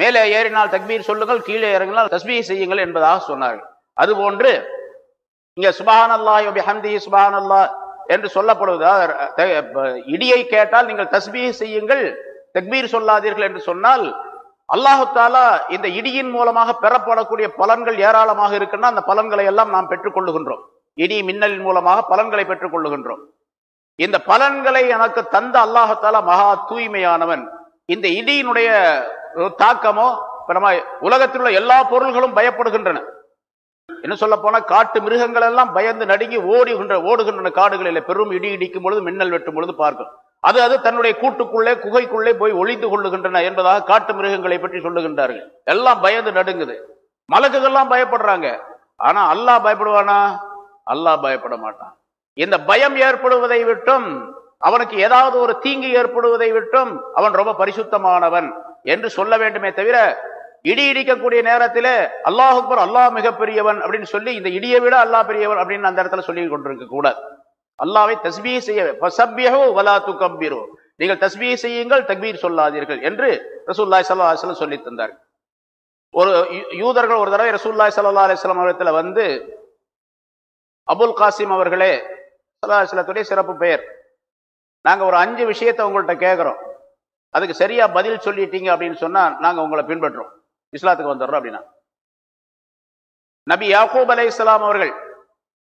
மேலே ஏறினால் தக்பீர் சொல்லுங்கள் கீழே இறங்கினால் தஸ்பீ செய்யுங்கள் என்பதாக சொன்னார்கள். அதுபோன்று இங்கே சுபஹான் அல்லாஹ் ஹம்தி சுபஹான் அல்லாஹ் என்று சொல்லப்படுவது இடியை கேட்டால் நீங்கள் தஸ்மீ செய்யுங்கள் தக்பீர் சொல்லாதீர்கள் என்று சொன்னால் அல்லாஹு தாலா இந்த இடியின் மூலமாக பெறப்படக்கூடிய பலன்கள் ஏராளமாக இருக்குன்னா அந்த பலன்களை எல்லாம் நாம் பெற்றுக்கொள்ளுகின்றோம் இடி மின்னலின் மூலமாக பலன்களை பெற்றுக்கொள்ளுகின்றோம் இந்த பலன்களை எனக்கு தந்த அல்லாஹு தாலா மகா தூய்மையானவன். இந்த இடியினுடைய தாக்கமோ இப்ப நம்ம உலகத்தில் உள்ள எல்லா பொருள்களும் பயப்படுகின்றன. என்ன சொல்ல போனா காட்டு மிருகங்கள் எல்லாம் பயந்து நடுங்கி ஓடுகின்ற ஓடுகின்றன காடுகளில். பெரும் இடி இடிக்கும் பொழுது மின்னல் வெட்டும் பொழுது பார்க்கும். அது அது தன்னுடைய கூட்டுக்குள்ளே குகைக்குள்ளே போய் ஒளிந்து கொள்ளுகின்றன என்பதாக காட்டு மிருகங்களை பற்றி சொல்லுகின்றார்கள். எல்லாம் பயந்து நடுங்குது. மலக்குகள்லாம் பயப்படுறாங்க. ஆனா அல்லாஹ் பயப்படுவானா? அல்லாஹ் பயப்பட மாட்டான். இந்த பயம் ஏற்படுவதை விட்டும் அவனுக்கு ஏதாவது ஒரு தீங்கு ஏற்படுவதை விட்டும் அவன் ரொம்ப பரிசுத்தமானவன் என்று சொல்ல வேண்டுமே தவிர இடி இடிக்கக்கூடிய நேரத்திலே அல்லாஹ் அக்பர் அல்லாஹ் மிகப்பெரியவன் அப்படின்னு சொல்லி இந்த இடியை விட அல்லாஹ் பெரியவன் அப்படின்னு அந்த இடத்துல சொல்லி கொண்டிருக்க கூடாது. அல்லாவை தஸ்பீ செய்ய ஃபஸப்பிஹு வலா துகப்பிரு. நீங்கள் தஸ்பீ செய்யுங்கள் தக்பீர் சொல்லாதீர்கள் என்று ரசூல்லாய் சல்லா அலைஹி சொல்லி தந்தார். ஒரு யூ- யூதர்கள் ஒரு தடவை ரசூல்லாய் சல்லா அலைஹி வஸல்லம் அவரிடத்துல வந்து அபுல் காசிம் அவர்களே ஸல்லல்லாஹு அலைஹி சிறப்பு பெயர். நாங்க ஒரு அஞ்சு விஷயத்தை உங்கள்ட்ட கேட்குறோம் அதுக்கு சரியா பதில் சொல்லிட்டீங்க அப்படின்னு சொன்னா நாங்க உங்களை பின்பற்றுறோம். இஸ்லாத்துக்கு வந்துடுறோம் அப்படின்னா. நபி யாக்கூப் அலைஹிஸ்ஸலாம் அவர்கள்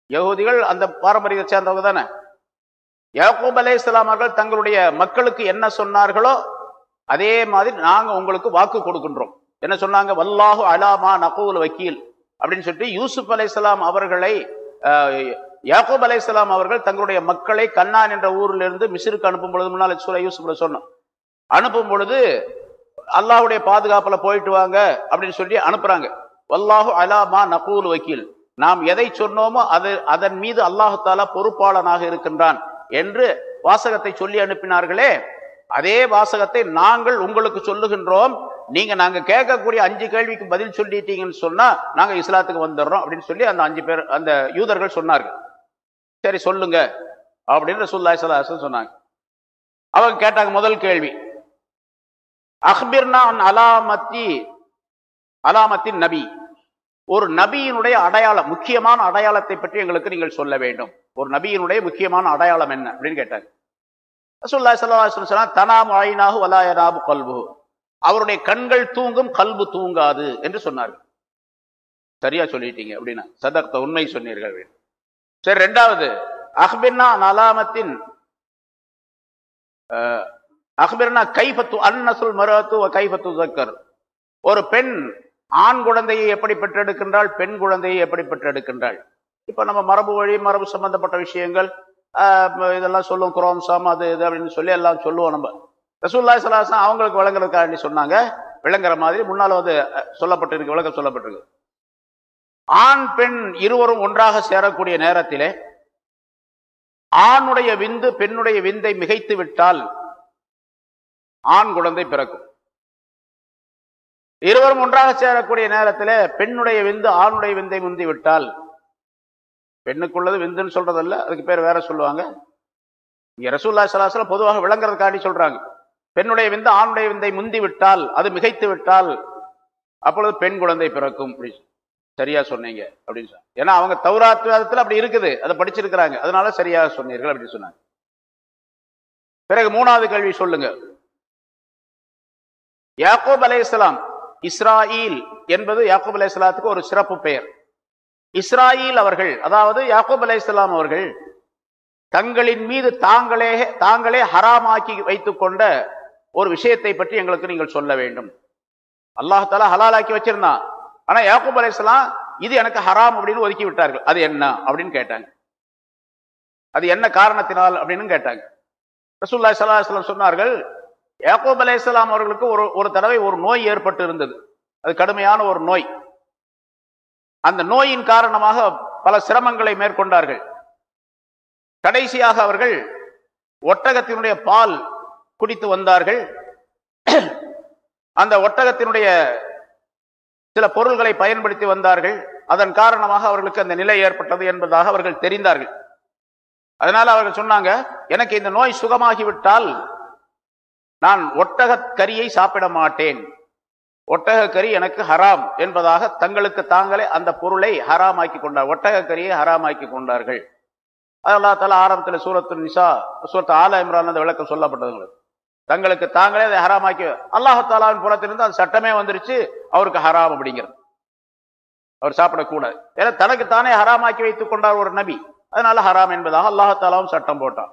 யகூதிகள் அந்த பாரம்பரியத்தை சேர்ந்தவங்க தானே? யாக்கூப் அலைஹிஸ்ஸலாம் அவர்கள் தங்களுடைய மக்களுக்கு என்ன சொன்னார்களோ அதே மாதிரி நாங்க உங்களுக்கு வாக்கு கொடுக்கின்றோம். என்ன சொன்னாங்க? வல்லாஹு அலாமா நகூல் வக்கீல் அப்படின்னு சொல்லிட்டு யூசுப் அலைஹிஸ்ஸலாம் அவர்களை அஹ், யாக்கூப் அலைஹிஸ்ஸலாம் அவர்கள் தங்களுடைய மக்களை கண்ணான் என்ற ஊரிலிருந்து இருந்து மிஸ்ருக்கு அனுப்பும் பொழுது முன்னால் சூரா யூசுப்ல சொன்னோம் அனுப்பும் பொழுது அல்லாஹுடைய பாதுகாப்பில் போயிட்டு வாங்க அப்படின்னு சொல்லி அனுப்புறாங்க. வல்லாஹு அலாமா நகூல் வக்கீல். நாம் எதை சொன்னோமோ அது அதன் மீது அல்லாஹு தாலா பொறுப்பாளனாக இருக்கின்றான் என்று வாசகத்தை சொல்லி அனுப்பினார்களே. அதே வாசகத்தை நாங்கள் உங்களுக்கு சொல்லுகின்றோம். நீங்க நாங்க கேட்கக்கூடிய அஞ்சு கேள்விக்கு பதில் சொல்லிட்டீங்கன்னு சொன்னா நாங்க இஸ்லாத்துக்கு வந்துடுறோம் அப்படின்னு சொல்லி அந்த அஞ்சு பேர் அந்த யூதர்கள் சொன்னார்கள். சரி சொல்லுங்க. அப்படின்னு ரசூல்லாய் ஸல்லல்லாஹு சொன்னாங்க. அவங்க கேட்டாங்க முதல் கேள்வி. அஹ்பிர்னா அலாமத்தி அலாமத்தின் நபி. ஒரு நபியினுடைய அடையாளம் முக்கியமான அடையாளத்தை பற்றி எங்களுக்கு நீங்கள் சொல்ல வேண்டும். ஒரு நபியினுடைய முக்கியமான அடையாளம் என்ன? அப்படின்னு கேட்டாங்க. ரசூலுல்லாஹி ஸல்லல்லாஹு சொன்னா வஸல்லம் சொன்னாங்க தனாமு கல்பு அவருடைய கண்கள் தூங்கும் கல்பு தூங்காது என்று சொன்னார்கள். சரியா சொல்லிட்டீங்க அப்படின்னா சதக்த உண்மை சொன்னீர்கள் சரி ரெண்டாவது. அஹ்பிர்னா நலாமத்தின் அஹ்பிர்னா கைஃபத்து அன்னசுல் மரத்து கைஃபத்து ஜக்கர் ஒரு பெண் ஆண் குழந்தையை எப்படி பெற்றெடுக்கின்றாள் பெண் குழந்தையை எப்படி பெற்றெடுக்கின்றாள்? இப்ப நம்ம மரபு வழி மரபு சம்பந்தப்பட்ட விஷயங்கள் இதெல்லாம் சொல்லுவோம் குரோம்சாம் அது இது அப்படின்னு சொல்லி எல்லாம் சொல்லுவோம் நம்ம. ரசூல்லா சலாசம் அவங்களுக்கு விளங்குறதுக்காண்டி சொன்னாங்க. விளங்குற மாதிரி முன்னால் வந்து சொல்லப்பட்டிருக்கு விளக்கம் சொல்லப்பட்டிருக்கு. ஆண் பெண் இருவரும் ஒன்றாக சேரக்கூடிய நேரத்திலே ஆணுடைய விந்து பெண்ணுடைய விந்தை மிகைத்து விட்டால் ஆண் குழந்தை பிறக்கும். இருவரும் ஒன்றாக சேரக்கூடிய நேரத்தில் பெண்ணுடைய விந்து ஆணுடைய விந்தை முந்தி விட்டால் பெண்ணுக்குள்ளது விந்துன்னு சொல்றதல்ல அதுக்கு பேர் வேற சொல்லுவாங்க. இங்கே ரசூல்லா சலாசல பொதுவாக விளங்குறதுக்காண்டி சொல்றாங்க. பெண்ணுடைய விந்து ஆணுடைய விந்தை முந்தி விட்டால் அது மிகைத்து விட்டால் அப்பொழுது பெண் குழந்தை பிறக்கும். அப்படி சரியா சொன்னீங்க அப்படின்னு சொன்னாங்க. ஏன்னா அவங்க தௌராத் அப்படி இருக்குது. அதை படிச்சிருக்கிறாங்க. அதனால சரியா சொன்னீர்கள் அப்படின்னு சொன்னாங்க. பிறகு மூணாவது கேள்வி சொல்லுங்க. யாக்கூப் அலைஹிஸ்ஸலாம் இஸ்ராயில் என்பது யாக்கூப் அலைஹிஸ்ஸலாத்துக்கு ஒரு சிறப்பு பெயர். இஸ்ராயில் அவர்கள் அதாவது யாக்கூப் அலைஹிஸ்ஸலாம் அவர்கள் தங்களின் மீது தாங்களே தாங்களே ஹராமாக்கி வைத்துக் கொண்ட ஒரு விஷயத்தை பற்றி எங்களுக்கு நீங்கள் சொல்ல வேண்டும். அல்லாஹால ஹலாலாக்கி வச்சிருந்தான். ஆனா யாக்கூப் அலைஹிஸ்ஸலாம் இது எனக்கு ஹராம் அப்படின்னு ஒதுக்கி விட்டார்கள். அது என்ன அப்படின்னு கேட்டாங்க. அது என்ன காரணத்தினால் அப்படின்னு கேட்டாங்க. ரசூல்லா சல்லாஹ் அலைஹி சொன்னார்கள் யாக்கூப் அலையாம் அவர்களுக்கு ஒரு ஒரு தடவை ஒரு நோய் ஏற்பட்டு இருந்தது அது கடுமையான ஒரு நோய். அந்த நோயின் காரணமாக பல சிரமங்களை மேற்கொண்டார்கள். கடைசியாக அவர்கள் ஒட்டகத்தினுடைய பால் குடித்து வந்தார்கள். அந்த ஒட்டகத்தினுடைய சில பொருள்களை பயன்படுத்தி வந்தார்கள். அதன் காரணமாக அவர்களுக்கு அந்த நிலை ஏற்பட்டது என்பதாக அவர்கள் தெரிந்தார்கள். அதனால அவர்கள் சொன்னாங்க எனக்கு இந்த நோய் சுகமாகிவிட்டால் நான் ஒட்டகக் கரியை சாப்பிட மாட்டேன். ஒட்டகக்கறி எனக்கு ஹராம் என்பதாக தங்களுக்கு தாங்களே அந்த பொருளை ஹராம் ஆக்கி கொண்டார் ஒட்டகக்கறியை ஹராம் ஆக்கி கொண்டார்கள். அது அல்லா தால ஆரம்பத்தில் சூரத்து நிசா சூரத்து ஆலா இம்ரான் அந்த விளக்கம் சொல்லப்பட்டது தங்களுக்கு தாங்களே அதை ஹராமாக்கி அல்லாஹாலாவின் புறத்திலிருந்து அந்த சட்டமே வந்துருச்சு அவருக்கு ஹராம் அப்படிங்கிறது. அவர் சாப்பிடக்கூடாது. ஏன்னா தனக்கு தானே ஹராமாக்கி வைத்துக் கொண்டார் ஒரு நபி. அதனால ஹராம் என்பதாக அல்லாஹாலாவும் சட்டம் போட்டான்.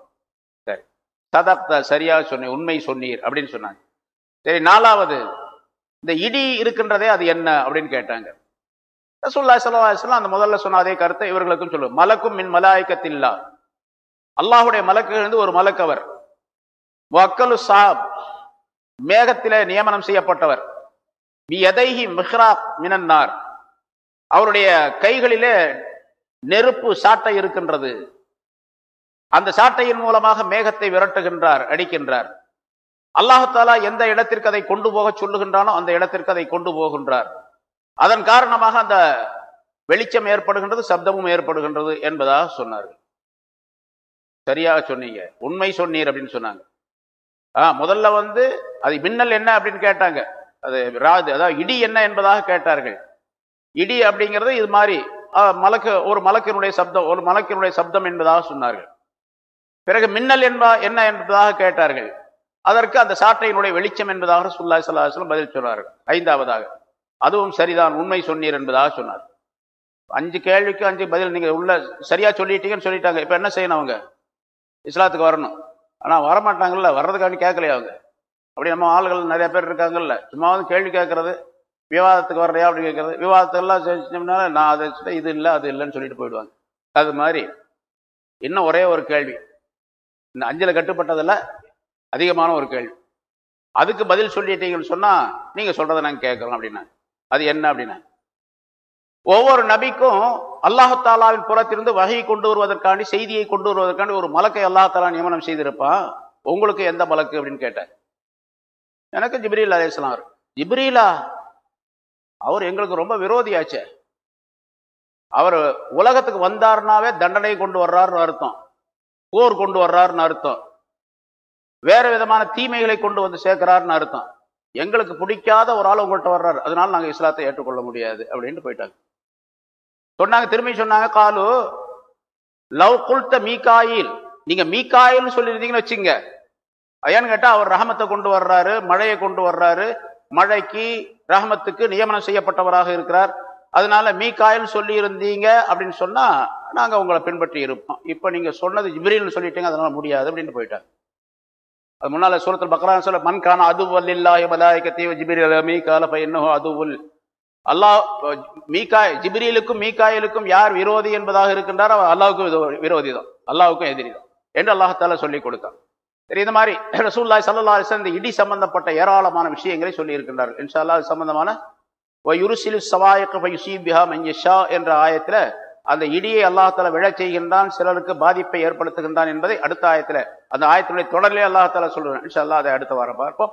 சரி. சதப்த சரியா சொன்னீர் உண்மை சொன்னீர் அப்படின்னு சொன்னாங்க. சரி நாலாவது இந்த இடி இருக்கின்றதே அது என்ன அப்படின்னு கேட்டாங்க. ரசூல்லா சல்லாஹ் அந்த முதல்ல சொன்ன அதே கருத்தை இவர்களுக்கும் சொல்லுவோம். மலக்கும் மின் மலாய்க்கத்தில்லா. அல்லாஹுடைய மலக்கு ஒரு மலக்கவர். வக்கலு சாப். மேகத்திலே நியமனம் செய்யப்பட்டவர். பி எதைஹி மிஹ்ராப் மினன்னார். அவருடைய கைகளிலே நெருப்பு சாட்டை இருக்கின்றது. அந்த சாட்டையின் மூலமாக மேகத்தை விரட்டுகின்றார் அடிக்கின்றார். அல்லாஹாலா எந்த இடத்திற்கு அதை கொண்டு போக சொல்லுகின்றானோ அந்த இடத்திற்கு அதை கொண்டு போகின்றார். அதன் காரணமாக அந்த வெளிச்சம் ஏற்படுகின்றது சப்தமும் ஏற்படுகின்றது என்பதாக சொன்னார்கள். சரியாக சொன்னீங்க. உண்மை சொன்னீர் அப்படின்னு சொன்னாங்க. முதல்ல வந்து அது மின்னல் என்ன அப்படின்னு கேட்டாங்க. அது ராது அதாவது இடி என்ன என்பதாக கேட்டார்கள். இடி அப்படிங்கிறது இது மாதிரி மலக்கு ஒரு மலக்கினுடைய சப்தம் ஒரு மலக்கினுடைய சப்தம் என்பதாக சொன்னார்கள். பிறகு மின்னல் என்பா என்ன என்பதாக கேட்டார்கள். அதற்கு அந்த சாட்டையினுடைய வெளிச்சம் என்பதாக சுல்லா சல்லாஹம் பதில் சொன்னார்கள். ஐந்தாவதாக அதுவும் சரிதான் உண்மை சொன்னீர் என்பதாக சொன்னார் அஞ்சு கேள்விக்கு அஞ்சு பதில் நீங்கள் உள்ள சரியாக சொல்லிட்டீங்கன்னு சொல்லிட்டாங்க. இப்போ என்ன செய்யணும் அவங்க? இஸ்லாத்துக்கு வரணும். ஆனால் வரமாட்டாங்கல்ல வர்றதுக்காண்டி கேட்கலையா அவங்க? அப்படி நம்ம ஆளுகள் நிறைய பேர் இருக்காங்கல்ல சும்மாவது கேள்வி கேட்கறது விவாதத்துக்கு வர்றையா அப்படி கேட்கறது விவாதத்தெல்லாம் செஞ்சோம்னால நான் அதை இது இல்லை அது இல்லைன்னு சொல்லிட்டு போயிடுவாங்க. அது மாதிரி இன்னும் ஒரே ஒரு கேள்வி. இந்த அஞ்சல கட்டுப்பட்டதில் அதிகமான ஒரு கேள்வி. அதுக்கு பதில் சொல்லிட்டீங்கன்னு சொன்னால் நீங்கள் சொல்கிறத நாங்கள் கேட்குறோம் அப்படின்னா அது என்ன அப்படின்னா ஒவ்வொரு நபிக்கும் அல்லாஹாலாவின் புறத்திலிருந்து வகை கொண்டு வருவதற்காண்டி செய்தியை கொண்டு வருவதற்காண்டி ஒரு மலக்கை அல்லாஹாலா நியமனம் செய்திருப்பான் உங்களுக்கு எந்த மலக்கு அப்படின்னு கேட்டார் எனக்கு ஜிப்ரீல் அலேஸ்லாம் ஜிப்ரீலா? அவர் எங்களுக்கு ரொம்ப விரோதியாச்சே. அவர் உலகத்துக்கு வந்தாருனாவே தண்டனை கொண்டு வர்றாருன்னு அர்த்தம். போர் கொண்டு வர்றாருன்னு அர்த்தம். வேற விதமான தீமைகளை கொண்டு வந்து சேர்க்கிறாருன்னு அர்த்தம். எங்களுக்கு பிடிக்காத ஒரு ஆள் உங்கள்கிட்ட வர்றாரு. அதனால நாங்கள் இஸ்லாத்தை ஏற்றுக்கொள்ள முடியாது அப்படின்ட்டு போயிட்டாங்க. சொன்னாங்க திரும்பி சொன்னாங்க காலு லவ் குல்த மீகாயில். நீங்க மீகாயில் சொல்லியிருந்தீங்கன்னு வச்சுங்க. ஏன்னு கேட்டா அவர் ரஹமத்தை கொண்டு வர்றாரு மழையை கொண்டு வர்றாரு மழைக்கு ரஹமத்துக்கு நியமனம் செய்யப்பட்டவராக இருக்கிறார். அதனால மீகாயில் சொல்லி இருந்தீங்க அப்படின்னு சொன்னா நாங்க உங்களை பின்பற்றி இருப்போம். இப்ப நீங்க சொன்னது ஜிப்ரீல்னு சொல்லிட்டீங்க அதனால முடியாது அப்படின்னு போயிட்டாங்க அது முன்னால சூரத்தில் பக்ரான் சொல்ல மண்கான அதுவல் இல்லாஹி மலாய்கத்தி ஜிபிரில் மீகால பையனோ அதுவுல். அல்லாஹ் மீகாய் ஜிப்ரீலுக்கும் மீகாயிலுக்கும் யார் விரோதி என்பதாக இருக்கின்றார் அவர் அல்லாவுக்கும் விரோதி தான் அல்லாவுக்கும் எதிரி தான் என்று அல்லாஹால சொல்லி கொடுத்தான். சரி இந்த மாதிரி ரசூல்லாய் சல்லா இந்த இடி சம்பந்தப்பட்ட ஏராளமான விஷயங்களை சொல்லி இருக்கின்றார்கள். இன்ஷா அல்லா சம்பந்தமான யுருசிலு சவாயக்க மையஷா என்ற ஆயத்தில் அந்த இடியை அல்லாஹால விழச் செய்கின்றான் சிலருக்கு பாதிப்பை ஏற்படுத்துகின்றான் என்பதை அடுத்த ஆயத்தில் அந்த ஆயத்தினுடைய தொடரிலே அல்லாஹால சொல்றேன். இன்ஷா அல்லா அதை அடுத்த வாரம் பார்ப்போம்.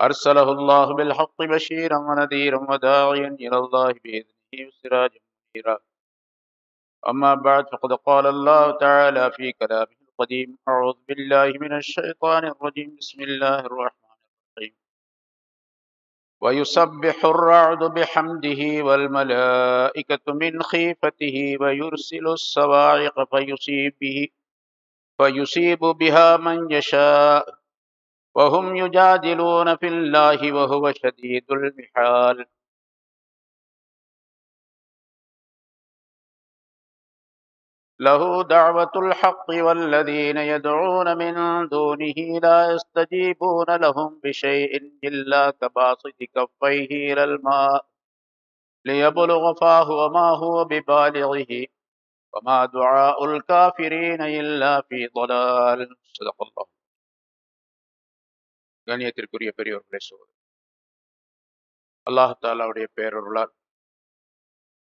أرسله الله بالحق بشيرا ونذيرا وداعيا إلى الله بإذنه وسراجا منيرا. أما بعد فقد قال الله تعالى في كلامه القديم أعوذ بالله من الشيطان الرجيم. بسم الله الرحمن ويسبح الرعد بحمده والملائكة من خيفته ويرسل الصواعق فيصيب به فيصيب بها من يشاء. وهم يجادلون في الله وهو شديد المحال. له دعوة الحق والذين يدعون من دونه لا يستجيبون لهم بشيء إلا كباسط كفيه إلى الماء ليبلغ فاه وما هو ببالغه وما دعاء الكافرين إلا في ضلال. صدق الله. கண்ணியத்திற்குரிய பெரியவர்களே சோதர் அல்லாஹாலாவுடைய பேரொருளால்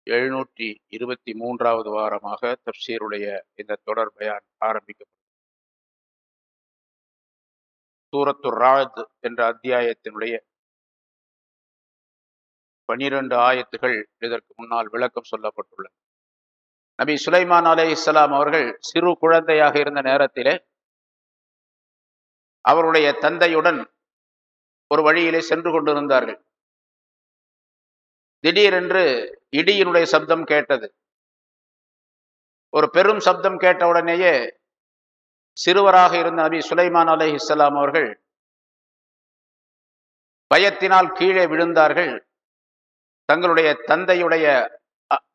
எழுநூற்றி இருபத்தி மூன்றாவது வாரமாக தப்சீருடைய இந்த தொடர் பயான் ஆரம்பிக்கப்படும் சூரத்து ராத் என்ற அத்தியாயத்தினுடைய பனிரெண்டு ஆயத்துகள் இதற்கு முன்னால் விளக்கம் சொல்லப்பட்டுள்ளன நபி சுலைமான் அலே இஸ்லாம் அவர்கள் சிறு குழந்தையாக இருந்த நேரத்திலே அவருடைய தந்தையுடன் ஒரு வழியிலே சென்று கொண்டிருந்தார்கள். திடீரென்று இடியினுடைய சப்தம் கேட்டது. ஒரு பெரும் சப்தம் கேட்ட உடனேயே சிறுவராக இருந்த நபி சுலைமான் அலை இஸ்லாம் அவர்கள் பயத்தினால் கீழே விழுந்தார்கள். தங்களுடைய தந்தையுடைய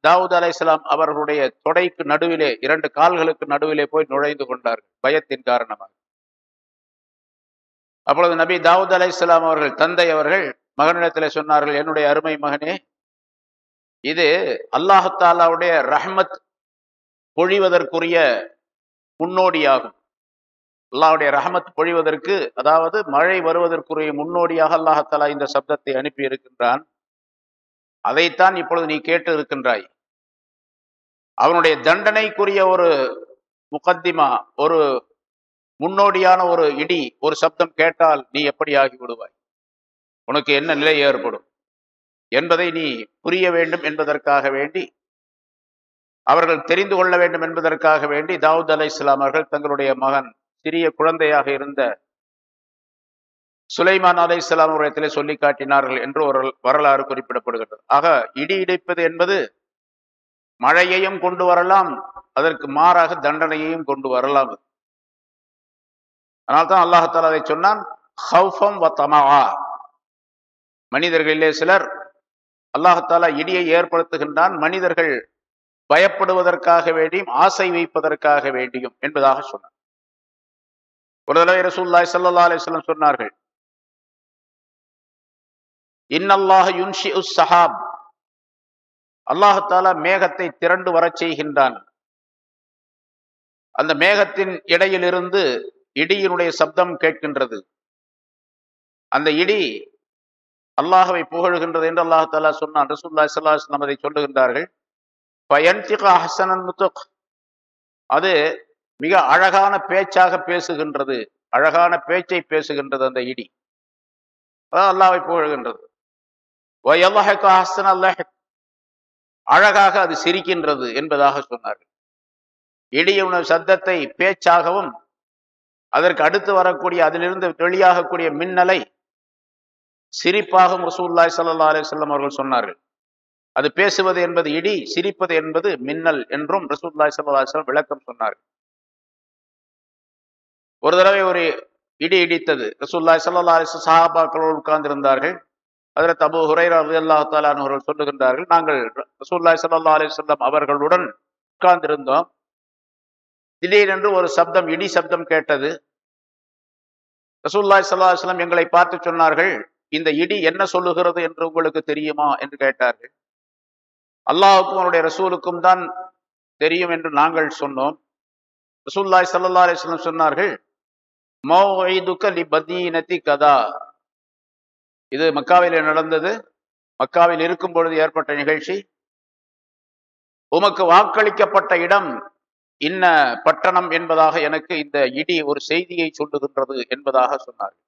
தாவூத் அலை இஸ்லாம் அவர்களுடைய தொடைக்கு நடுவிலே இரண்டு கால்களுக்கு நடுவிலே போய் நுழைந்து கொண்டார்கள் பயத்தின் காரணமாக. அப்பொழுது நபி தாவூத் அலை இஸ்லாம் அவர்கள் தந்தை அவர்கள் மகனிடத்தில் சொன்னார்கள் என்னுடைய அருமை மகனே இது அல்லாஹாலாவுடைய ரஹ்மத் பொழிவதற்குரிய முன்னோடியாகும். அல்லாவுடைய ரஹமத் பொழிவதற்கு அதாவது மழை வருவதற்குரிய முன்னோடியாக அல்லாஹாலா இந்த சப்தத்தை அனுப்பி இருக்கின்றான். அதைத்தான் இப்பொழுது நீ கேட்டு இருக்கின்றாய். அவனுடைய தண்டனைக்குரிய ஒரு முகத்திமா ஒரு முன்னோடியான ஒரு இடி ஒரு சப்தம் கேட்டால் நீ எப்படி ஆகி விடுவாய்? உனக்கு என்ன நிலை ஏற்படும்? என்பதை நீ புரிய வேண்டும் என்பதற்காக வேண்டி அவர்கள் தெரிந்து கொள்ள வேண்டும் என்பதற்காக வேண்டி தாவூத் அலை இஸ்லாம் அவர்கள் தங்களுடைய மகன் சிறிய குழந்தையாக இருந்த சுலைமான் அலை இஸ்லாம் அவரிடத்திலே சொல்லி காட்டினார்கள் என்று ஒரு வரலாறு குறிப்பிடப்படுகிறது. ஆக இடி இடிப்பது என்பது மழையையும் கொண்டு வரலாம் அதற்கு மாறாக தண்டனையையும் கொண்டு வரலாம். அதனால்தான் அல்லாஹால அதை சொன்னான் மனிதர்களிலே சிலர் அல்லாஹாலா இடியை ஏற்படுத்துகின்றான் மனிதர்கள் பயப்படுவதற்காக வேண்டியும் ஆசை வைப்பதற்காக வேண்டியும் என்பதாக சொன்னார் ஒரு தடவை ரசூல்லாய் சல்லா அலிஸ்லம் சொன்னார்கள் இன்னல்லாஹ் யுன்ஷி உஸ் சஹாப் அல்லாஹாலா மேகத்தை திரண்டு வரச் செய்கின்றான். அந்த மேகத்தின் இடையிலிருந்து இடியினுடைய சப்தம் கேட்கின்றது. அந்த இடி அல்லாஹவை புகழுகின்றது என்று அல்லாஹாலா சொன்னான். ரசூல்லா சல்லாஹ் அதை சொல்லுகின்றார்கள். அது மிக அழகான பேச்சாக பேசுகின்றது. அழகான பேச்சை பேசுகின்றது அந்த இடி. அதான் அல்லாவை புகழ்கின்றது. அழகாக அது சிரிக்கின்றது என்பதாக சொன்னார்கள். இடியுணவு சத்தத்தை பேச்சாகவும் அதற்கு அடுத்து வரக்கூடிய அதிலிருந்து வெளியாகக்கூடிய மின்னலை சிரிப்பாக ரசூல்லாய் சல்லா அலிசல்லம் அவர்கள் சொன்னார்கள். அது பேசுவது என்பது இடி சிரிப்பது என்பது மின்னல் என்றும் ரசூல்லாய் சல்லா அலிஸ்லாம் விளக்கம் சொன்னார்கள். ஒரு தடவை ஒரு இடி இடித்தது. ரசூல்லாய் சல்லா அலிஸ்லாம் சஹாபாக்களோடு உட்கார்ந்திருந்தார்கள். அதில் தபு ஹுரைரா அலி அல்லா தாலான் அவர்கள் சொல்லுகின்றார்கள் நாங்கள் ரசூல்லாய் சல்லா அலிஸ்லாம் அவர்களுடன் உட்கார்ந்திருந்தோம். திடீரென்று ஒரு சப்தம் இடி சப்தம் கேட்டது. ரசூல்லாய் சல்லா எங்களை பார்த்து சொன்னார்கள் இந்த இடி என்ன சொல்லுகிறது என்று உங்களுக்கு தெரியுமா என்று கேட்டார்கள். அல்லாஹுக்கும் அவனுடைய ரசூலுக்கும் தான் தெரியும் என்று நாங்கள் சொன்னோம். ரசூல்லாய் சல்லா அலிஸ்லாம் சொன்னார்கள் கதா. இது மக்காவில் நடந்தது. மக்காவில் இருக்கும் பொழுது ஏற்பட்ட நிகழ்ச்சி. உமக்கு வாக்களிக்கப்பட்ட இடம் இன்ன பட்டணம் என்பதாக எனக்கு இந்த இடி ஒரு செய்தியை சொல்லுகின்றது என்பதாக சொன்னார்கள்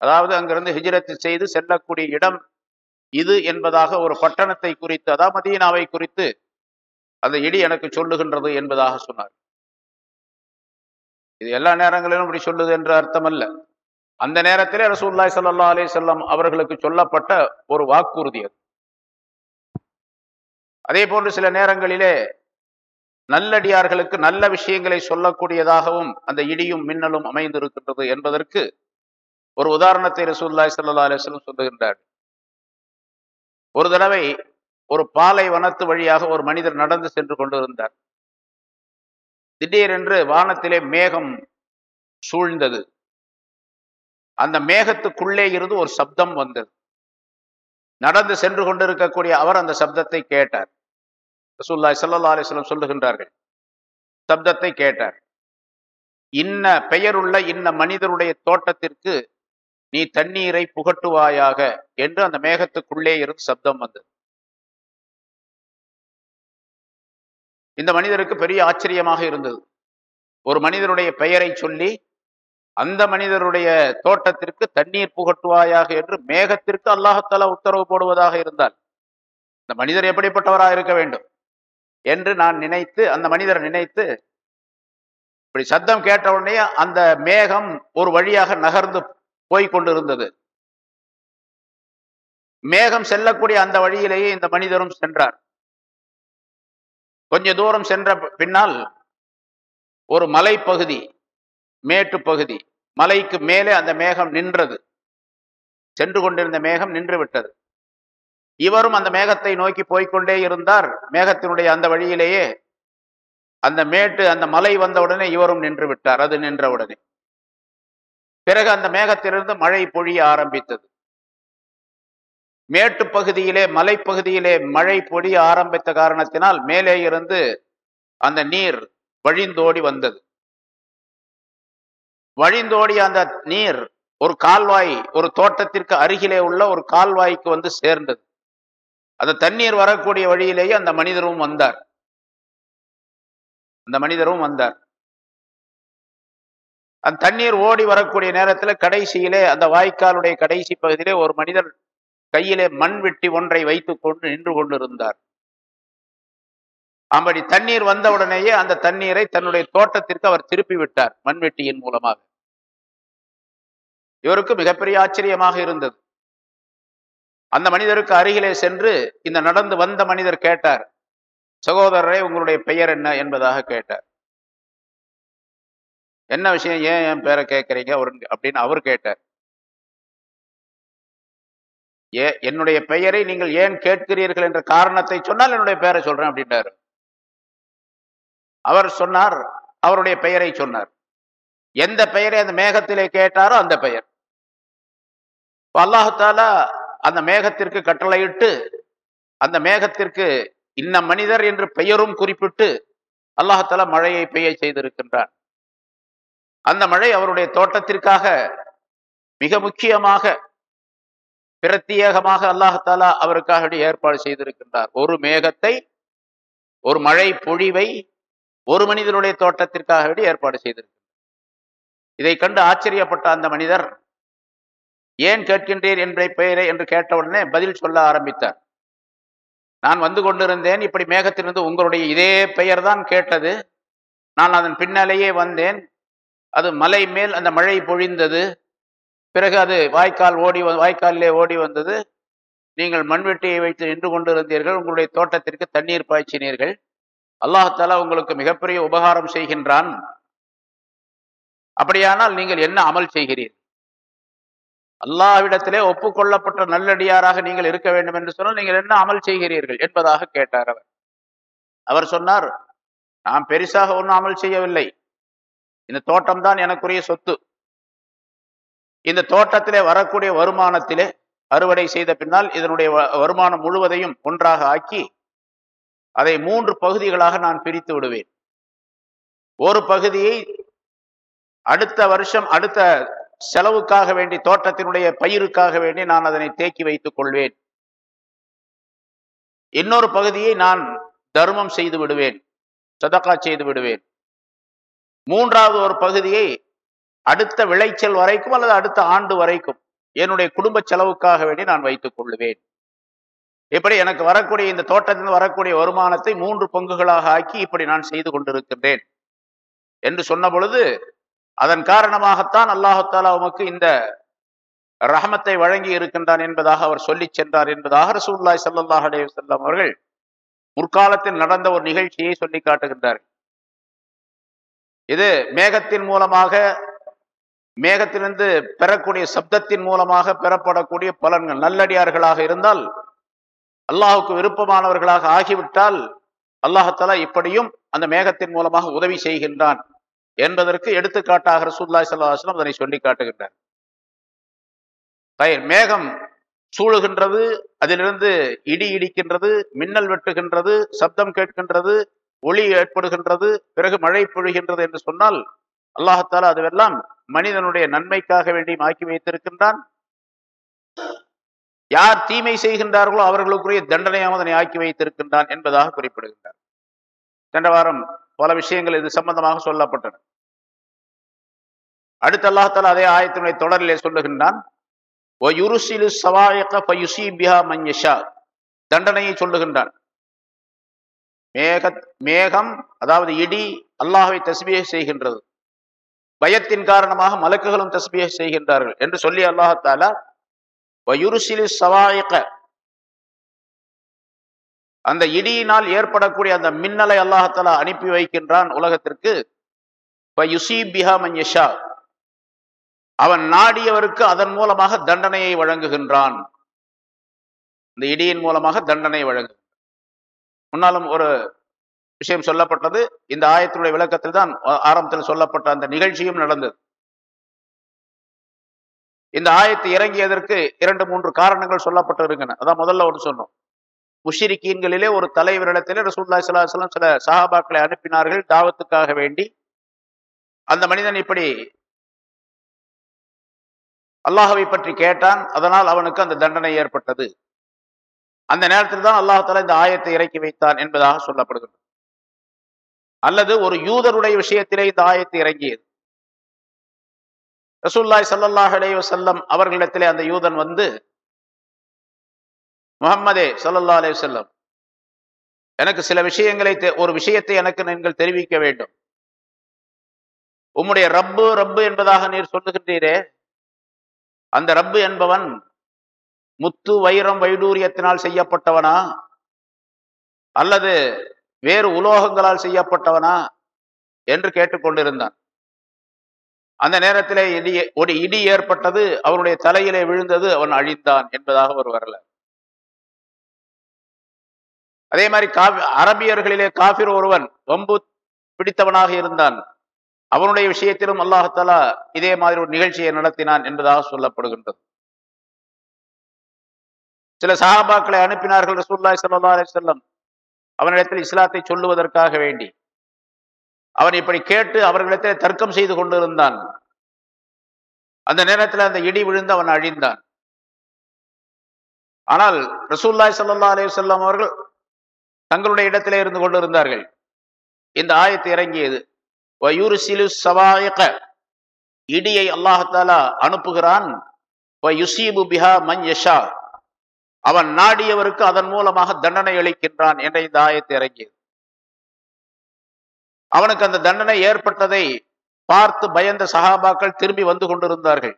அதாவது அங்கிருந்து ஹிஜரத்து செய்து செல்லக்கூடிய இடம் இது என்பதாக ஒரு பட்டணத்தை குறித்து அதாவது மதீனாவை குறித்து அந்த இடி எனக்கு சொல்லுகின்றது என்பதாக சொன்னார். இது எல்லா நேரங்களிலும் இப்படி சொல்லுது என்று அர்த்தம் அல்ல அந்த நேரத்திலே ரசூல்லாய் சல்லா அலி செல்லம் அவர்களுக்கு சொல்லப்பட்ட ஒரு வாக்குறுதி அது. அதே போன்று சில நேரங்களிலே நல்லடியார்களுக்கு நல்ல விஷயங்களை சொல்லக்கூடியதாகவும் அந்த இடியும் மின்னலும் அமைந்திருக்கின்றது என்பதற்கு ஒரு உதாரணத்தை ரசூல்லாய் சல்லா அலிஸ்லம் சொல்லுகின்றார். ஒரு தடவை ஒரு பாலை வனத்து வழியாக ஒரு மனிதர் நடந்து சென்று கொண்டிருந்தார். திடீரென்று வானத்திலே மேகம் சூழ்ந்தது. அந்த மேகத்துக்குள்ளே இருந்து ஒரு சப்தம் வந்தது. நடந்து சென்று கொண்டிருக்கக்கூடிய அவர் அந்த சப்தத்தை கேட்டார். ரசூல்லாய் சல்லா அலிஸ்லம் சொல்லுகின்றார்கள். சப்தத்தை கேட்டார். இன்ன பெயருள்ள இன்ன மனிதருடைய தோட்டத்திற்கு நீ தண்ணீரை புகட்டுவாயாக என்று அந்த மேகத்துக்குள்ளே இருந்து சப்தம் வந்தது. இந்த மனிதருக்கு பெரிய ஆச்சரியமாக இருந்தது. ஒரு மனிதருடைய பெயரை சொல்லி அந்த மனிதருடைய தோட்டத்திற்கு தண்ணீர் புகட்டுவாயாக என்று மேகத்திற்கு அல்லாஹத்தாலா உத்தரவு போடுவதாக இருந்தால் இந்த மனிதர் எப்படிப்பட்டவராக இருக்க வேண்டும்? என்று நான் நினைத்து அந்த மனிதர் நினைத்து இப்படி சத்தம் கேட்ட உடனே அந்த மேகம் ஒரு வழியாக நகர்ந்து போய் கொண்டிருந்தது. மேகம் செல்லக்கூடிய அந்த வழியிலேயே இந்த மனிதரும் சென்றார். கொஞ்ச தூரம் சென்ற பின்னால் ஒரு மலைப்பகுதி மேட்டு பகுதி. மலைக்கு மேலே அந்த மேகம் நின்றது. சென்று கொண்டிருந்த மேகம் நின்று விட்டது. இவரும் அந்த மேகத்தை நோக்கி போய்க்கொண்டே இருந்தார். மேகத்தினுடைய அந்த வழியிலேயே அந்த மேட்டு அந்த மலை வந்தவுடனே இவரும் நின்று விட்டார். அது நின்றவுடனே பிறகு அந்த மேகத்திலிருந்து மழை பொழிய ஆரம்பித்தது. மேட்டு பகுதியிலே மலைப்பகுதியிலே மழை பொழிய ஆரம்பித்த காரணத்தினால் மேலே இருந்து அந்த நீர் வழிந்தோடி வந்தது. வழிந்தோடிய அந்த நீர் ஒரு கால்வாய் ஒரு தோட்டத்திற்கு அருகிலே உள்ள ஒரு கால்வாய்க்கு வந்து சேர்ந்தது. அந்த தண்ணீர் வரக்கூடிய வழியிலேயே அந்த மனிதரும் வந்தார். அந்த மனிதரும் வந்தார். அந்த தண்ணீர் ஓடி வரக்கூடிய நேரத்தில் கடைசியிலே அந்த வாய்க்காலுடைய கடைசி பகுதியிலே ஒரு மனிதர் கையிலே மண் வெட்டி ஒன்றை வைத்துக் கொண்டு நின்று கொண்டிருந்தார். அப்படி தண்ணீர் வந்தவுடனேயே அந்த தண்ணீரை தன்னுடைய தோட்டத்திற்கு அவர் திருப்பி விட்டார் மண்வெட்டியின் மூலமாக. இவருக்கு மிகப்பெரிய ஆச்சரியமாக இருந்தது. அந்த மனிதருக்கு அருகிலே சென்று இந்த நடந்து வந்த மனிதர் கேட்டார் சகோதரரே உங்களுடைய பெயர் என்ன? என்பதாக கேட்டார். என்ன விஷயம்? ஏன் என் பேரை கேட்கறீங்க? அவர் அப்படின்னு அவர் கேட்டார். ஏ என்னுடைய பெயரை நீங்கள் ஏன் கேட்கிறீர்கள் என்ற காரணத்தை சொன்னால் என்னுடைய பெயரை சொல்றேன் அப்படின்றாரு அவர் சொன்னார் அவருடைய பெயரை சொன்னார். எந்த பெயரை அந்த மேகத்திலே கேட்டாரோ அந்த பெயர். அல்லாஹாலா அந்த மேகத்திற்கு கட்டளையிட்டு அந்த மேகத்திற்கு இன்ன மனிதர் என்று பெயரும் குறிப்பிட்டு அல்லாஹால மழையை பெய்ய செய்திருக்கின்றார் அந்த மழை அவருடைய தோட்டத்திற்காக மிக முக்கியமாக பிரத்யேகமாக அல்லாஹாலா அவருக்காக ஏற்பாடு செய்திருக்கின்றார். ஒரு மேகத்தை ஒரு மழை பொழிவை ஒரு மனிதனுடைய தோட்டத்திற்காக வேண்டி ஏற்பாடு செய்திருக்கிறார் இதை கண்டு ஆச்சரியப்பட்ட அந்த மனிதர் ஏன் கேட்கின்றீர் என்ற பெயரை என்று கேட்டவுடனே பதில் சொல்ல ஆரம்பித்தார். நான் வந்து கொண்டிருந்தேன் இப்படி மேகத்திலிருந்து உங்களுடைய இதே பெயர் தான் கேட்டது. நான் அதன் பின்னாலேயே வந்தேன். அது மலை மேல் அந்த மழை பொழிந்தது. பிறகு அது வாய்க்கால் ஓடி வாய்க்காலிலே ஓடி வந்தது. நீங்கள் மண்வெட்டியை வைத்து நின்று கொண்டிருந்தீர்கள். உங்களுடைய தோட்டத்திற்கு தண்ணீர் பாய்ச்சினீர்கள். அல்லாஹாலா உங்களுக்கு மிகப்பெரிய உபகாரம் செய்கின்றான். அப்படியானால் நீங்கள் என்ன அமல் செய்கிறீர்கள் அல்லாவிடத்திலே ஒப்புக்கொள்ளப்பட்ட நல்லடியாராக நீங்கள் இருக்க வேண்டும் என்று சொன்னால் நீங்கள் என்ன அமல் செய்கிறீர்கள் என்பதாக கேட்டார் அவர். அவர் சொன்னார் நான் பெரிசாக ஒன்றும் அமல் செய்யவில்லை. இந்த தோட்டம் தான் எனக்குரிய சொத்து. இந்த தோட்டத்திலே வரக்கூடிய வருமானத்திலே அறுவடை செய்த பின்னால் இதனுடைய வருமானம் முழுவதையும் ஒன்றாக ஆக்கி அதை மூன்று பகுதிகளாக நான் பிரித்து விடுவேன். ஒரு பகுதியை அடுத்த வருஷம் அடுத்த செலவுக்காக வேண்டி தோட்டத்தினுடைய பயிருக்காக வேண்டி நான் அதனை தேக்கி வைத்துக் கொள்வேன். இன்னொரு பகுதியை நான் தர்மம் செய்து விடுவேன். சதக்கா செய்து விடுவேன். மூன்றாவது ஒரு பகுதியை அடுத்த விளைச்சல் வரைக்கும் அல்லது அடுத்த ஆண்டு வரைக்கும் என்னுடைய குடும்ப செலவுக்காக வேண்டி நான் வைத்துக் கொள்ளுவேன் இப்படி எனக்கு வரக்கூடிய இந்த தோட்டத்திலிருந்து வரக்கூடிய வருமானத்தை மூன்று பங்குகளாக ஆக்கி இப்படி நான் செய்து கொண்டிருக்கின்றேன். என்று சொன்ன பொழுது அதன் காரணமாகத்தான் அல்லாஹாலா உமக்கு இந்த ரஹமத்தை வழங்கி இருக்கின்றான் என்பதாக அவர் சொல்லி சென்றார் என்பதாக ரசூல்லாய் சல்லாஹ் அலே செல்லம் அவர்கள் முற்காலத்தில் நடந்த ஒரு நிகழ்ச்சியை சொல்லி காட்டுகின்றார்கள். இது மேகத்தின் மூலமாக மேகத்திலிருந்து பெறக்கூடிய சப்தத்தின் மூலமாக பெறப்படக்கூடிய பலன்கள் நல்லடியார்களாக இருந்தால் அல்லாஹுக்கு விருப்பமானவர்களாக ஆகிவிட்டால் அல்லாஹாலா இப்படியும் அந்த மேகத்தின் மூலமாக உதவி செய்கின்றான். என்பதற்கு எடுத்துக்காட்டாக ரசூல்லாய் சல்லாஹம் அதனை சொல்லி காட்டுகின்றார் தயிர் மேகம் சூழுகின்றது அதிலிருந்து இடி இடிக்கின்றது மின்னல் வெட்டுகின்றது சப்தம் கேட்கின்றது ஒளி ஏற்படுகின்றது பிறகு மழை பொழிகின்றது என்று சொன்னால் அல்லாஹால அதுவெல்லாம் மனிதனுடைய நன்மைக்காக வேண்டியும் ஆக்கி வைத்திருக்கின்றான். யார் தீமை செய்கின்றார்களோ அவர்களுக்குரிய தண்டனையாக அதனை ஆக்கி வைத்திருக்கின்றான் என்பதாக குறிப்பிடுகின்றார். சென்ற வாரம் பல விஷயங்கள் இது சம்பந்தமாக சொல்லப்பட்டன. அடுத்த அல்லாஹால அதே ஆயத்தினுடைய தொடரிலே சொல்லுகின்றான் தண்டனையை சொல்லுகின்றான். மேக மேகம் அதாவது இடி அல்லாஹை தஸ்பியை செய்கின்றது. பயத்தின் காரணமாக மலக்குகளும் தஸ்பியை செய்கின்றார்கள் என்று சொல்லி அல்லாஹால வயுருசிலு சவாயக்க அந்த இடியினால் ஏற்படக்கூடிய அந்த மின்னலை அல்லாஹால அனுப்பி வைக்கின்றான் உலகத்திற்கு அவன் நாடியவருக்கு அதன் மூலமாக தண்டனையை வழங்குகின்றான். இந்த இடியின் மூலமாக தண்டனை வழங்கு. முன்னாலும் ஒரு விஷயம் சொல்லப்பட்டது. இந்த ஆயத்தினுடைய விளக்கத்தில் தான் ஆரம்பத்தில் சொல்லப்பட்ட அந்த நிகழ்ச்சியும் நடந்தது. இந்த ஆயத்து இறங்கியதற்கு இரண்டு மூன்று காரணங்கள் சொல்லப்பட்டிருக்கின்றன. அதான் முதல்ல ஒன்று சொன்னோம். முஷிரிக்கீன்களிலே ஒரு தலைவரிடத்திலே ரசூல்லா சலாஹலம் சில சஹாபாக்களை அனுப்பினார்கள் தாவத்துக்காக வேண்டி. அந்த மனிதன் இப்படி அல்லாஹவை பற்றி கேட்டான் அதனால் அவனுக்கு அந்த தண்டனை ஏற்பட்டது. அந்த நேரத்தில் தான் அல்லாஹால இந்த ஆயத்தை இறக்கி வைத்தான் என்பதாக சொல்லப்படுகிறது. அல்லது ஒரு யூதருடைய விஷயத்திலே இந்த ஆயத்தை இறங்கியது. ரசூல்லாய் சல்லாஹ் அலே வசல்லம் அவர்களிடத்திலே அந்த யூதன் வந்து முகம்மதே சல்லல்லா அலே வல்லம் எனக்கு சில விஷயங்களை ஒரு விஷயத்தை எனக்கு நீங்கள் தெரிவிக்க வேண்டும். உம்முடைய ரப்பு ரப்பு என்பதாக நீர் சொல்லுகின்றீரே அந்த ரப்பு என்பவன் முத்து வைரம் வைடூரியத்தினால் செய்யப்பட்டவனா? அல்லது வேறு உலோகங்களால் செய்யப்பட்டவனா? என்று கேட்டுக்கொண்டிருந்தான். அந்த நேரத்திலே இடி ஒரு இடி ஏற்பட்டது அவனுடைய தலையிலே விழுந்தது அவன் அழிந்தான் என்பதாக ஒரு வரல அதே மாதிரி காவி அரபியர்களிலே காபிர் ஒருவன் வம்பு பிடித்தவனாக இருந்தான். அவனுடைய விஷயத்திலும் அல்லாஹாலா இதே மாதிரி ஒரு நிகழ்ச்சியை நடத்தினான் என்பதாக சொல்லப்படுகின்றது. சில சஹாபாக்களை அனுப்பினார்கள் ரசூல்லாய் சல்லா அலி செல்லம் அவனிடத்தில் இஸ்லாத்தை சொல்லுவதற்காக வேண்டி. அவன் இப்படி கேட்டு அவர்களிடத்தில் தர்க்கம் செய்து கொண்டிருந்தான். அந்த நேரத்தில் அந்த இடி விழுந்து அவன் அழிந்தான். ஆனால் ரசூல்லாய் சல்லா அலி சொல்லம் அவர்கள் தங்களுடைய இடத்திலே இருந்து கொண்டிருந்தார்கள். இந்த ஆயத்து இறங்கியது. இடியை அல்லாஹாலா அனுப்புகிறான். அவன் நாடியவருக்கு அதன் மூலமாக தண்டனை அளிக்கின்றான் என்ற இந்த ஆயத்தை இறங்கியது. அவனுக்கு அந்த தண்டனை ஏற்பட்டதை பார்த்து பயந்த சஹாபாக்கள் திரும்பி வந்து கொண்டிருந்தார்கள்.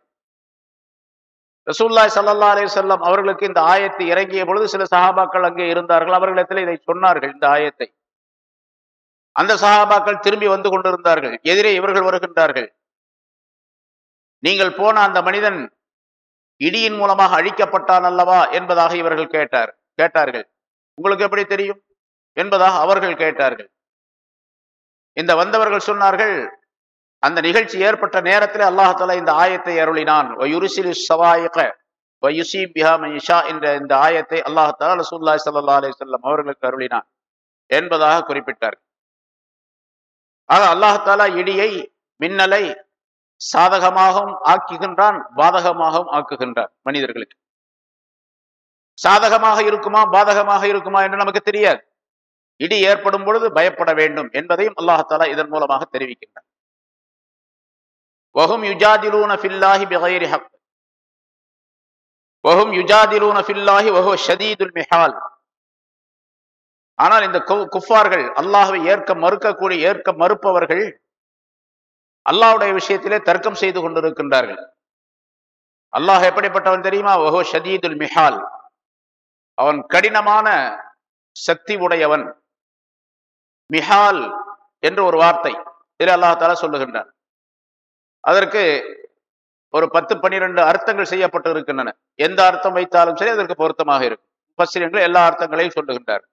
ரசூல்லாய் சல்லா அலே செல்லம் அவர்களுக்கு இந்த ஆயத்தை இறங்கிய பொழுது சில சஹாபாக்கள் அங்கே இருந்தார்கள். அவர்களிடத்தில் இதை சொன்னார்கள் இந்த ஆயத்தை. அந்த சஹாபாக்கள் திரும்பி வந்து கொண்டிருந்தார்கள். எதிரே இவர்கள் வருகின்றார்கள். நீங்கள் போன அந்த மனிதன் இடியின் மூலமாக அழிக்கப்பட்டான் அல்லவா என்பதாக இவர்கள் கேட்டார். கேட்டார்கள். உங்களுக்கு எப்படி தெரியும்? என்பதாக அவர்கள் கேட்டார்கள். இந்த வந்தவர்கள் சொன்னார்கள் அந்த நிகழ்ச்சி ஏற்பட்ட நேரத்தில் அல்லாஹால இந்த ஆயத்தை அருளினான். என்ற இந்த ஆயத்தை அல்லாஹால ரசூல்லாய் சல்லா அலி சொல்லம் அவர்களுக்கு அருளினான் என்பதாக குறிப்பிட்டார் ஆக அல்லாஹாலா இடியை மின்னலை சாதகமாகவும் ஆக்குகின்றான் பாதகமாகவும் ஆக்குகின்றான் மனிதர்களுக்கு. சாதகமாக இருக்குமா பாதகமாக இருக்குமா என்று நமக்கு தெரியாது. இடி ஏற்படும் பொழுது பயப்பட வேண்டும் என்பதையும் அல்லாஹாலா இதன் மூலமாக தெரிவிக்கின்றார் வஹும் யுஜாதிலூன ஃபில்லாஹி பிகைரி ஹக். வஹும் யுஜாதிலூன ஃபில்லாஹி வஹு ஷதீதுல் மிஹால். ஆனால் இந்த குஃபார்கள் அல்லாஹை ஏற்க மறுக்கக்கூடிய ஏற்க மறுப்பவர்கள் அல்லாஹுடைய விஷயத்திலே தர்க்கம் செய்து கொண்டிருக்கின்றார்கள். அல்லாஹ் எப்படிப்பட்டவன் தெரியுமா? ஓஹோ ஷதீதுல் மிஹால். அவன் கடினமான சக்தி உடையவன். மிஹால் என்று ஒரு வார்த்தை இதில் அல்லாஹால சொல்லுகின்றான். அதற்கு ஒரு பத்து பன்னிரண்டு அர்த்தங்கள் செய்யப்பட்டு இருக்கின்றன எந்த அர்த்தம் வைத்தாலும் சரி அதற்கு பொருத்தமாக இருக்கும். பசிரியங்கள் எல்லா அர்த்தங்களையும் சொல்லுகின்றார்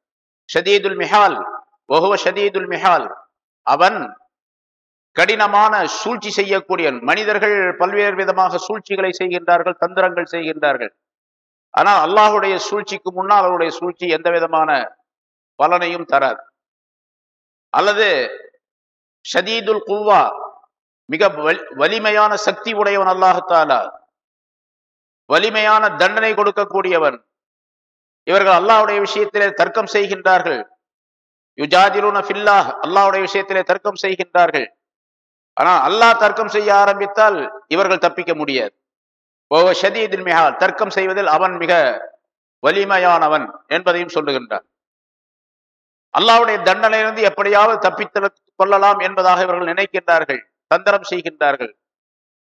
ஷதீதுல் மிஹால் ஒஹுவ ஷதீதுல் மிஹால். அவன் கடினமான சூழ்ச்சி செய்யக்கூடிய மனிதர்கள் பல்வேறு விதமாக சூழ்ச்சிகளை செய்கின்றார்கள் தந்திரங்கள் செய்கின்றார்கள். ஆனால் அல்லாஹுடைய சூழ்ச்சிக்கு முன்னால் அவருடைய சூழ்ச்சி எந்த விதமான பலனையும் தராது. அல்லது ஷதீதுல் குவா மிக வலிமையான சக்தி உடையவன் அல்லாஹாலா வலிமையான தண்டனை கொடுக்கக்கூடியவன். இவர்கள் அல்லாவுடைய விஷயத்திலே தர்க்கம் செய்கின்றார்கள். யுஜாதிலுன ஃபில்லாஹ் அல்லாஹ்வுடைய விஷயத்திலே தர்க்கம் செய்கின்றார்கள். ஆனால் அல்லாஹ் தர்க்கம் செய்ய ஆரம்பித்தால் இவர்கள் தப்பிக்க முடியாது. ஓ ஷதீதின் மிகால் தர்க்கம் செய்வதில் அவன் மிக வலிமையானவன் என்பதையும் சொல்லுகின்றார். அல்லாவுடைய தண்டனையிலிருந்து எப்படியாவது தப்பித்து கொள்ளலாம் என்பதாக இவர்கள் நினைக்கின்றார்கள் தந்திரம் செய்கின்றார்கள்.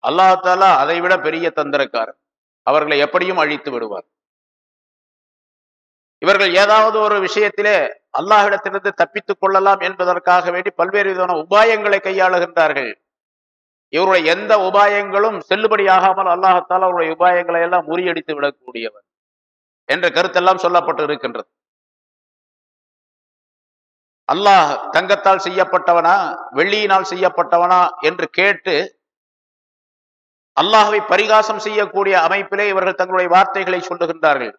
அல்லாஹ் தாலா அதை விட பெரிய தந்திரக்காரர். அவர்களை எப்படியும் அழித்து விடுவார். இவர்கள் ஏதாவது ஒரு விஷயத்திலே அல்லாஹிடத்திலிருந்து தப்பித்துக் கொள்ளலாம் என்பதற்காக வேண்டி பல்வேறு விதமான உபாயங்களை கையாளுகின்றார்கள். இவருடைய எந்த உபாயங்களும் செல்லுபடியாகாமல் அல்லாஹத்தால் அவருடைய உபாயங்களை எல்லாம் முறியடித்து விடக்கூடியவர் என்ற கருத்தெல்லாம் சொல்லப்பட்டு இருக்கின்றது. அல்லாஹ் தங்கத்தால் செய்யப்பட்டவனா வெள்ளியினால் செய்யப்பட்டவனா என்று கேட்டு அல்லாஹவை பரிகாசம் செய்யக்கூடிய அமைப்பிலே இவர்கள் தங்களுடைய வார்த்தைகளை சொல்லுகின்றார்கள்.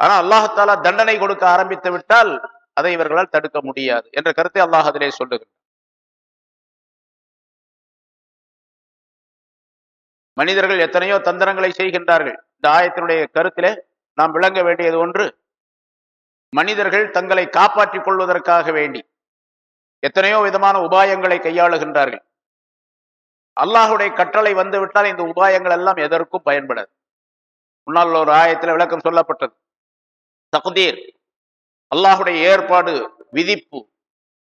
ஆனால் அல்லாஹாலா தண்டனை கொடுக்க ஆரம்பித்து விட்டால் அதை இவர்களால் தடுக்க முடியாது என்ற கருத்தை அல்லாஹ் அதிலே சொல்லுகிறார் மனிதர்கள் எத்தனையோ தந்திரங்களை செய்கின்றார்கள். இந்த ஆயத்தினுடைய கருத்திலே நாம் விளங்க வேண்டியது ஒன்று மனிதர்கள் தங்களை காப்பாற்றிக் கொள்வதற்காக வேண்டி எத்தனையோ விதமான உபாயங்களை கையாளுகின்றார்கள். அல்லாஹுடைய கட்டளை வந்துவிட்டால் இந்த உபாயங்கள் எல்லாம் எதற்கும் பயன்படாது. முன்னால் ஒரு ஆயத்தில் விளக்கம் சொல்லப்பட்டது. தகுதீர். அல்லாஹுடைய ஏற்பாடு விதிப்பு.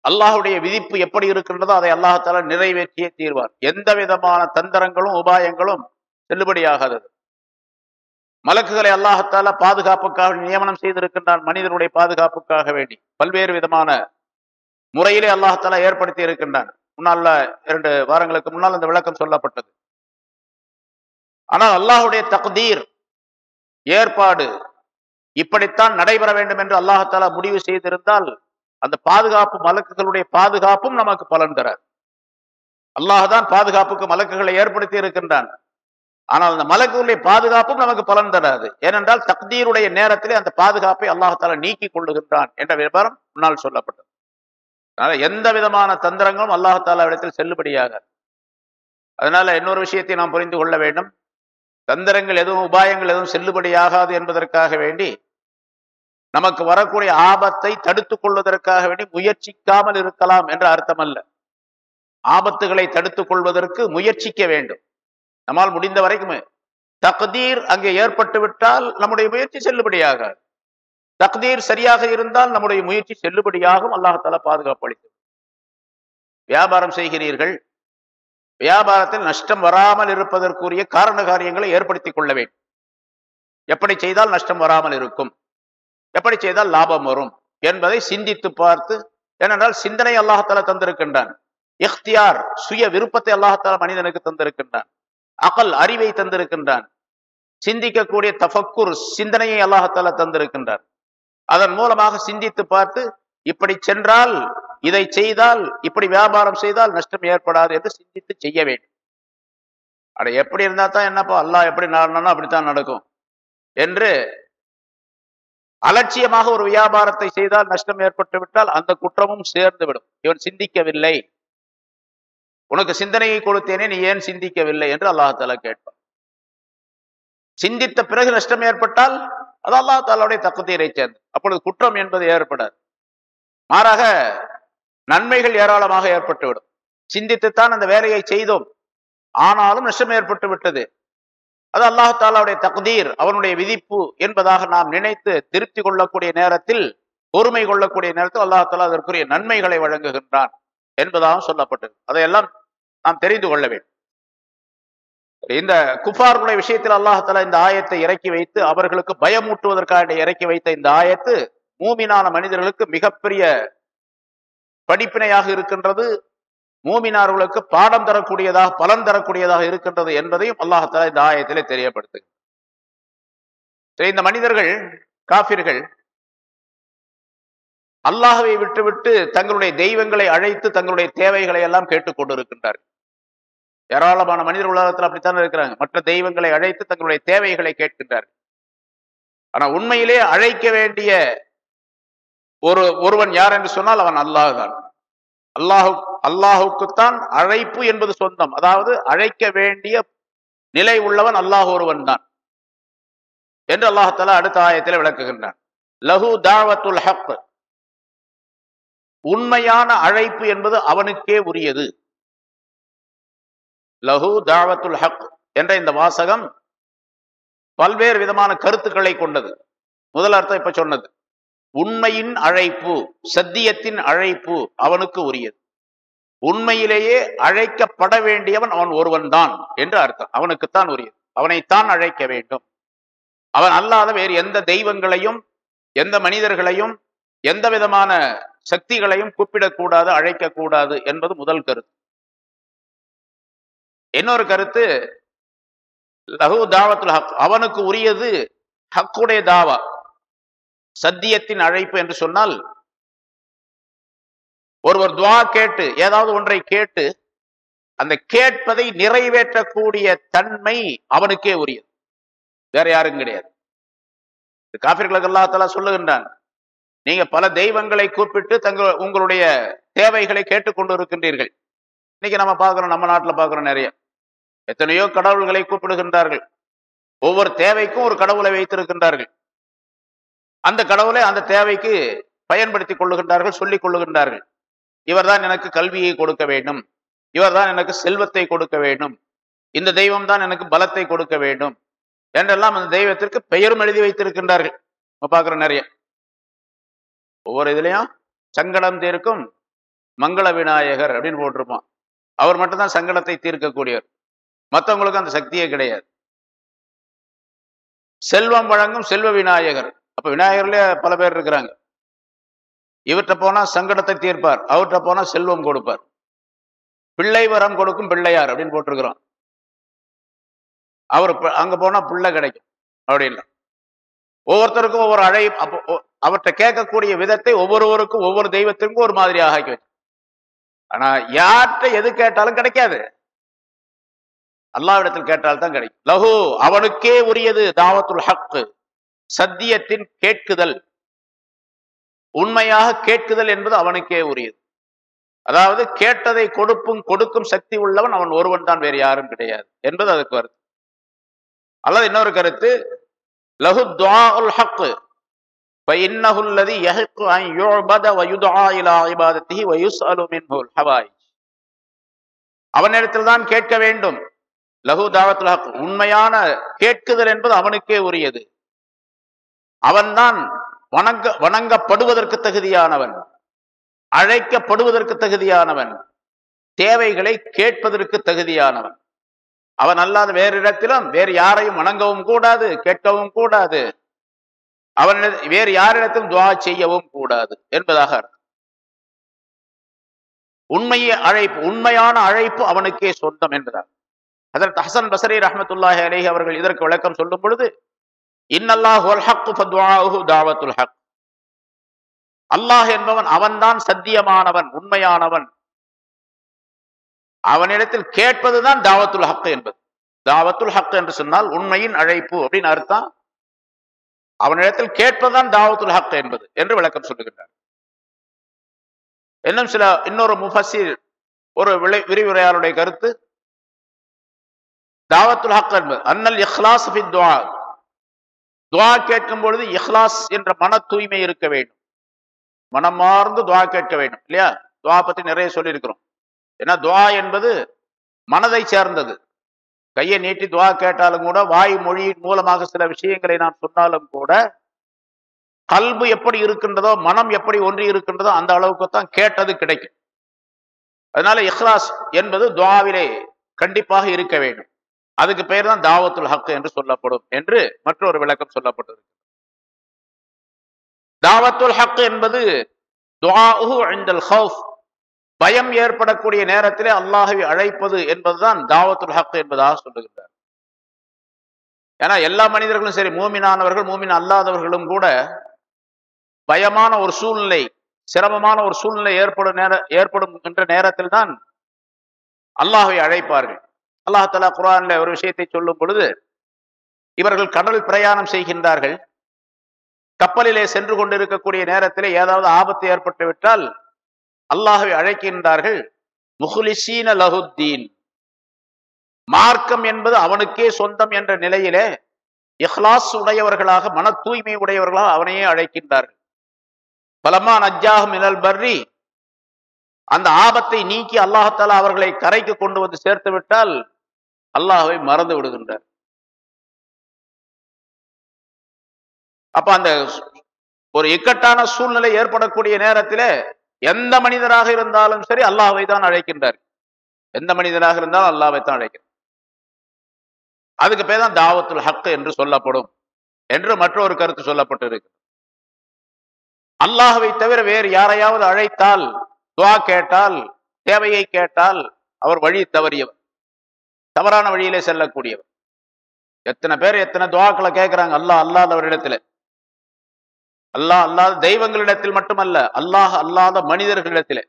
அல்லாஹுடைய விதிப்பு எப்படி இருக்கின்றதோ அதை அல்லாஹால நிறைவேற்றியே தீர்வார். எந்த விதமான தந்திரங்களும் உபாயங்களும் செல்லுபடியாகாதது மலக்குகளை அல்லாஹத்தால பாதுகாப்புக்காக நியமனம் செய்திருக்கின்றான் மனிதனுடைய பாதுகாப்புக்காக வேண்டி. பல்வேறு விதமான முறையிலே அல்லாஹத்தால ஏற்படுத்தி இருக்கின்றான். முன்னால இரண்டு வாரங்களுக்கு முன்னால் அந்த விளக்கம் சொல்லப்பட்டது. ஆனால் அல்லாஹுடைய தக்தீர் ஏற்பாடு இப்படித்தான் நடைபெற வேண்டும் என்று அல்லாஹாலா முடிவு செய்திருந்தால் அந்த பாதுகாப்பு மலக்குகளுடைய பாதுகாப்பும் நமக்கு பலன் தராது அல்லாஹ் தான் பாதுகாப்புக்கு மலக்குகளை ஏற்படுத்தி இருக்கின்றான். ஆனால் அந்த மலக்குகளுடைய பாதுகாப்பும் நமக்கு பலன் தராது. ஏனென்றால் தக்தீருடைய நேரத்திலே அந்த பாதுகாப்பை அல்லாஹால நீக்கி கொள்ளுகின்றான் என்ற விவரம் முன்னால் சொல்லப்பட்டது. அதனால எந்த விதமான தந்திரங்களும் அல்லாஹாலா இடத்தில் செல்லுபடியாக அதனால இன்னொரு விஷயத்தை நாம் புரிந்து கொள்ள வேண்டும். தந்திரங்கள் எதுவும் உபாயங்கள் எதுவும் செல்லுபடியாகாது என்பதற்காக வேண்டி நமக்கு வரக்கூடிய ஆபத்தை தடுத்துக் கொள்வதற்காக வேண்டி முயற்சிக்காமல் இருக்கலாம் என்ற அர்த்தம் அல்ல ஆபத்துகளை தடுத்துக் கொள்வதற்கு முயற்சிக்க வேண்டும். நம்மால் முடிந்த வரைக்குமே தக்தீர் அங்கே ஏற்பட்டு விட்டால் நம்முடைய முயற்சி செல்லுபடியாகாது. தக்தீர் சரியாக இருந்தால் நம்முடைய முயற்சி செல்லுபடியாகும். அல்லாஹால பாதுகாப்பு அளித்து. வியாபாரம் செய்கிறீர்கள் வியாபாரத்தில் நஷ்டம் வராமல் இருப்பதற்குரிய காரண காரியங்களை ஏற்படுத்திக் கொள்ள வேண்டும். எப்படி செய்தால் நஷ்டம் வராமல் இருக்கும்? எப்படி செய்தால் லாபம் வரும்? என்பதை சிந்தித்து பார்த்து ஏனென்றால் சிந்தனை அல்லாஹால தந்திருக்கின்றான். இஃப்தியார் சுய விருப்பத்தை அல்லாஹால மனிதனுக்கு தந்திருக்கின்றான். அகல் அறிவை தந்திருக்கின்றான். சிந்திக்கக்கூடிய தஃபக்குர் சிந்தனையை அல்லாஹால தந்திருக்கின்றான். அதன் மூலமாக சிந்தித்து பார்த்து இப்படி சென்றால் இதை செய்தால் இப்படி வியாபாரம் செய்தால் நஷ்டம் ஏற்படாது என்று சிந்தித்து செய்ய வேண்டும். அட எப்படி இருந்தா தான் என்னப்பா அல்லாஹ் எப்படி நடனா அப்படித்தான் நடக்கும். என்று அலட்சியமாக ஒரு வியாபாரத்தை செய்தால் நஷ்டம் ஏற்பட்டு விட்டால் அந்த குற்றமும் சேர்ந்து விடும். இவன் சிந்திக்கவில்லை. உனக்கு சிந்தனையை கொடுத்தேனே நீ ஏன் சிந்திக்கவில்லை என்று அல்லாஹால கேட்பான். சிந்தித்த பிறகு நஷ்டம் ஏற்பட்டால் அது அல்லாஹாலாவுடைய தக்கத்தீரை சேர்ந்து அப்பொழுது குற்றம் என்பது ஏற்படாது. மாறாக நன்மைகள் ஏராளமாக ஏற்பட்டுவிடும். சிந்தித்துத்தான் அந்த வேலையை செய்தோம். ஆனாலும் நஷ்டம் ஏற்பட்டு விட்டது அது அல்லாஹாலாவுடைய தகுதீர் அவனுடைய விதிப்பு என்பதாக நாம் நினைத்து திருப்தி கொள்ளக்கூடிய நேரத்தில் பொறுமை கொள்ளக்கூடிய நேரத்தில் அல்லாஹாலா அதற்குரிய நன்மைகளை வழங்குகின்றான் என்பதாகவும் சொல்லப்பட்டது. அதையெல்லாம் நாம் தெரிந்து கொள்ள வேண்டும். இந்த குஃபார்களுடைய விஷயத்தில் அல்லாஹாலா இந்த ஆயத்தை இறக்கி வைத்து அவர்களுக்கு பயமூட்டுவதற்காக இறக்கி வைத்த இந்த ஆயத்து மூமினான மனிதர்களுக்கு மிகப்பெரிய படிப்பினையாக இருக்கின்றது. மூமினார்களுக்கு பாடம் தரக்கூடியதாக பலன் தரக்கூடியதாக இருக்கின்றது என்பதையும் அல்லாஹால இந்த ஆயத்திலே தெரியப்படுத்து இந்த மனிதர்கள் காபிர்கள் அல்லாஹவை விட்டுவிட்டு தங்களுடைய தெய்வங்களை அழைத்து தங்களுடைய தேவைகளை எல்லாம் கேட்டுக்கொண்டிருக்கின்றார்கள் ஏராளமான மனிதர் உலகத்தில் அப்படித்தான் இருக்கிறாங்க. மற்ற தெய்வங்களை அழைத்து தங்களுடைய தேவைகளை கேட்கின்றார்கள். ஆனா உண்மையிலே அழைக்க வேண்டிய ஒரு ஒருவன் யார் என்று சொன்னால் அவன் அல்லாஹ் தான் அல்லாஹு அல்லாஹுக்குத்தான் அழைப்பு என்பது சொந்தம். அதாவது அழைக்க வேண்டிய நிலை உள்ளவன் அல்லாஹ் ஒருவன் தான் என்று அல்லாஹால அடுத்த ஆயத்தில் விளக்குகின்றான். லஹு தாவத்துல் ஹக். உண்மையான அழைப்பு என்பது அவனுக்கே உரியது. லஹு தாவத்துல் ஹக் என்ற இந்த வாசகம் பல்வேறு விதமான கருத்துக்களை கொண்டது. முதல் அர்த்தம் இப்ப சொன்னது. உண்மையின் அழைப்பு சத்தியத்தின் அழைப்பு அவனுக்கு உரியது. உண்மையிலேயே அழைக்கப்பட வேண்டியவன் அவன் ஒருவன் தான் என்று அர்த்தம். அவனுக்குத்தான் உரியது. அவனைத்தான் அழைக்க வேண்டும். அவன் அல்லாத வேறு எந்த தெய்வங்களையும் எந்த மனிதர்களையும் எந்த விதமான சக்திகளையும் கூப்பிடக்கூடாது அழைக்கக்கூடாது என்பது முதல் கருத்து. இன்னொரு கருத்து லகு தாவத்துல ஹக். அவனுக்கு உரியது ஹக்குடைய தாவா. சத்தியத்தின் அழைப்பு என்று சொன்னால் ஒருவர் துவா கேட்டு ஏதாவது ஒன்றை கேட்டு அந்த கேட்பதை நிறைவேற்றக்கூடிய தன்மை அவனுக்கே உரியது. வேற யாரும் கிடையாது. காபிர்களுக்கு அல்லா தலா சொல்லுகின்றான் நீங்க பல தெய்வங்களை கூப்பிட்டு தங்கள் உங்களுடைய தேவைகளை கேட்டுக்கொண்டு இருக்கின்றீர்கள் இன்னைக்கு நம்ம பார்க்கிறோம் நம்ம நாட்டில் பார்க்கிறோம் நிறைய. எத்தனையோ கடவுள்களை கூப்பிடுகின்றார்கள். ஒவ்வொரு தேவைக்கும் ஒரு கடவுளை வைத்திருக்கின்றார்கள். அந்த கடவுளை அந்த தேவைக்கு பயன்படுத்தி கொள்ளுகின்றார்கள் சொல்லிக் கொள்ளுகின்றார்கள். இவர்தான் எனக்கு கல்வியை கொடுக்க வேண்டும். இவர்தான் எனக்கு செல்வத்தை கொடுக்க வேண்டும். இந்த தெய்வம் தான் எனக்கு பலத்தை கொடுக்க வேண்டும். என்றெல்லாம் அந்த தெய்வத்திற்கு பெயரும் எழுதி வைத்திருக்கின்றார்கள். பார்க்குற நிறைய. ஒவ்வொரு இதுலயும் சங்கடம் தீர்க்கும் மங்கள விநாயகர் அப்படின்னு போட்டிருப்பான். அவர் மட்டும்தான் சங்கடத்தை தீர்க்கக்கூடியவர். மற்றவங்களுக்கு அந்த சக்தியே கிடையாது. செல்வம் வழங்கும் செல்வ விநாயகர். அப்ப விநாயகர்லயே பல பேர் இருக்கிறாங்க. இவர்கிட்ட போனா சங்கடத்தை தீர்ப்பார். அவர்கிட்ட போனா செல்வம் கொடுப்பார். பிள்ளை வரம் கொடுக்கும் பிள்ளையார் அப்படின்னு போட்டிருக்கிறோம். அவர் அங்க போனா பிள்ளை கிடைக்கும் அப்படி ஒவ்வொருத்தருக்கும் ஒவ்வொரு அழை அப்போ அவர்கிட்ட கேட்கக்கூடிய விதத்தை ஒவ்வொருவருக்கும் ஒவ்வொரு தெய்வத்திற்கும் ஒரு மாதிரியாக ஆக்கி வச்சு ஆனா யார்கிட்ட எது கேட்டாலும் கிடைக்காது. அல்லாவிடத்தில் கேட்டால்தான் கிடைக்கும். லஹு அவனுக்கே உரியது தாவத்துல் ஹக்கு. சத்தியத்தின் கேட்குதல். உண்மையாக கேட்குதல் என்பது அவனுக்கே உரியது. அதாவது கேட்டதை கொடுப்பும் கொடுக்கும் சக்தி உள்ளவன் அவன் ஒருவன் தான் வேறு யாரும் கிடையாது என்பது அதுக்கு வருது. அல்லது இன்னொரு கருத்து லகு துவால் ஹக்கு இன்னஹுல்லதி யஹக்கு அன் யுபத வயுதா இலா இபாதத்திஹி வயுஸ் அலுமின் ஹவாய் அவனிடத்தில் கேட்க வேண்டும். லகு தாவத்துல் ஹக் உண்மையான கேட்குதல் என்பது அவனுக்கே உரியது. அவன்தான் வணங்க வணங்கப்படுவதற்கு தகுதியானவன். அழைக்கப்படுவதற்கு தகுதியானவன். தேவைகளை கேட்பதற்கு தகுதியானவன். அவன் அல்லாத வேறு இடத்திலும் வேறு யாரையும் வணங்கவும் கூடாது கேட்கவும் கூடாது. அவன் வேறு யாரிடத்திலும் துவா செய்யவும் கூடாது என்பதாக அர்த்தம். உண்மையை அழைப்பு உண்மையான அழைப்பு அவனுக்கே சொந்தம் என்பதாக அதற்கு ஹசன் பசரி ரஹமத்துல்லாஹி அலேஹி அவர்கள் இதற்கு விளக்கம் சொல்லும் பொழுது இன்னல்லாஹுல் தாவத்துல் ஹக். அல்லாஹ் என்பவன் அவன்தான் சத்தியமானவன் உண்மையானவன். அவனிடத்தில் கேட்பதுதான் தாவத்துல் ஹக் என்பது. தாவத்துல் ஹக் என்று சொன்னால் உண்மையின் அழைப்பு அப்படின்னு அர்த்தம். அவனிடத்தில் கேட்பதுதான் தாவத்துல் ஹக்கு என்பது என்று விளக்கம் சொல்லுகின்றார். இன்னும் சில இன்னொரு முஃபசிர் ஒரு விளை விரிவுரையாளருடைய கருத்து தாவத்துல் ஹக் என்பது அன்னல் இஹ்லாஸ் துவா துவா கேட்கும் பொழுது இஹ்லாஸ் என்ற மன தூய்மை இருக்க வேண்டும். மனமார்ந்து துவா கேட்க வேண்டும் இல்லையா? துவா பற்றி நிறைய சொல்லியிருக்கிறோம். ஏன்னா துவா என்பது மனதை சேர்ந்தது. கையை நீட்டி துவா கேட்டாலும் கூட வாய் மொழியின் மூலமாக சில விஷயங்களை நான் சொன்னாலும் கூட கல்பு எப்படி இருக்கின்றதோ மனம் எப்படி ஒன்றி இருக்கின்றதோ அந்த அளவுக்கு தான் கேட்டது கிடைக்கும். அதனால இஹ்லாஸ் என்பது துவாவிலே கண்டிப்பாக இருக்க வேண்டும். அதுக்கு பெயர் தான் தாவத்துல் ஹக் என்று சொல்லப்படும் என்று மற்றொரு விளக்கம் சொல்லப்பட்டது தாவத்துல் ஹக் என்பது பயம் ஏற்படக்கூடிய நேரத்திலே அல்லாஹவை அழைப்பது என்பதுதான் தாவத்துல் ஹக் என்பதாக சொல்லுகின்றார். ஏன்னா எல்லா மனிதர்களும் சரி மூமினானவர்கள் மூமின் அல்லாதவர்களும் கூட பயமான ஒரு சூழ்நிலை சிரமமான ஒரு சூழ்நிலை ஏற்படும் நேர ஏற்படும் என்ற நேரத்தில் தான் அல்லாஹை அழைப்பார்கள். அல்லாஹலா குரான்ல ஒரு விஷயத்தை சொல்லும் பொழுது இவர்கள் கடல் பிரயாணம் செய்கின்றார்கள். கப்பலிலே சென்று கொண்டிருக்கக்கூடிய நேரத்திலே ஏதாவது ஆபத்து ஏற்பட்டு விட்டால் அல்லாஹை அழைக்கின்றார்கள் முஹ்லிசீன லஹுத்தீன். மார்க்கம் என்பது அவனுக்கே சொந்தம் என்ற நிலையிலே இஹ்லாஸ் உடையவர்களாக மன தூய்மை உடையவர்களாக அவனையே அழைக்கின்றார்கள். பலமா நஜ்ஜாகும் மினல் பர்ரி. அந்த ஆபத்தை நீக்கி அல்லாஹால அவர்களை கரைக்கு கொண்டு வந்து சேர்த்து விட்டால் அல்லாஹை மறந்து விடுகின்றார். அப்ப அந்த ஒரு இக்கட்டான சூழ்நிலை ஏற்படக்கூடிய நேரத்திலே எந்த மனிதராக இருந்தாலும் சரி அல்லாஹை தான் அழைக்கின்றார். எந்த மனிதராக இருந்தாலும் அல்லாவை தான் அழைக்கிறார் அதுக்கு பேர் தான் தாவத்துல் ஹக்கு என்று சொல்லப்படும் என்று மற்றொரு கருத்து சொல்லப்பட்டிருக்கு அல்லாஹவை தவிர வேறு யாரையாவது அழைத்தால் துவா கேட்டால் தேவையை கேட்டால் அவர் வழி தவறியவர். தவறான வழியிலே செல்லக்கூடியவர். எத்தனை பேர் எத்தனை துவாக்களை கேட்கிறாங்க? அல்லாஹ் அல்லாதவரிடத்துல. அல்லாஹ் அல்லாத தெய்வங்களிடத்தில் மட்டுமல்ல அல்லாஹ் அல்லாத மனிதர்களிடத்திலே.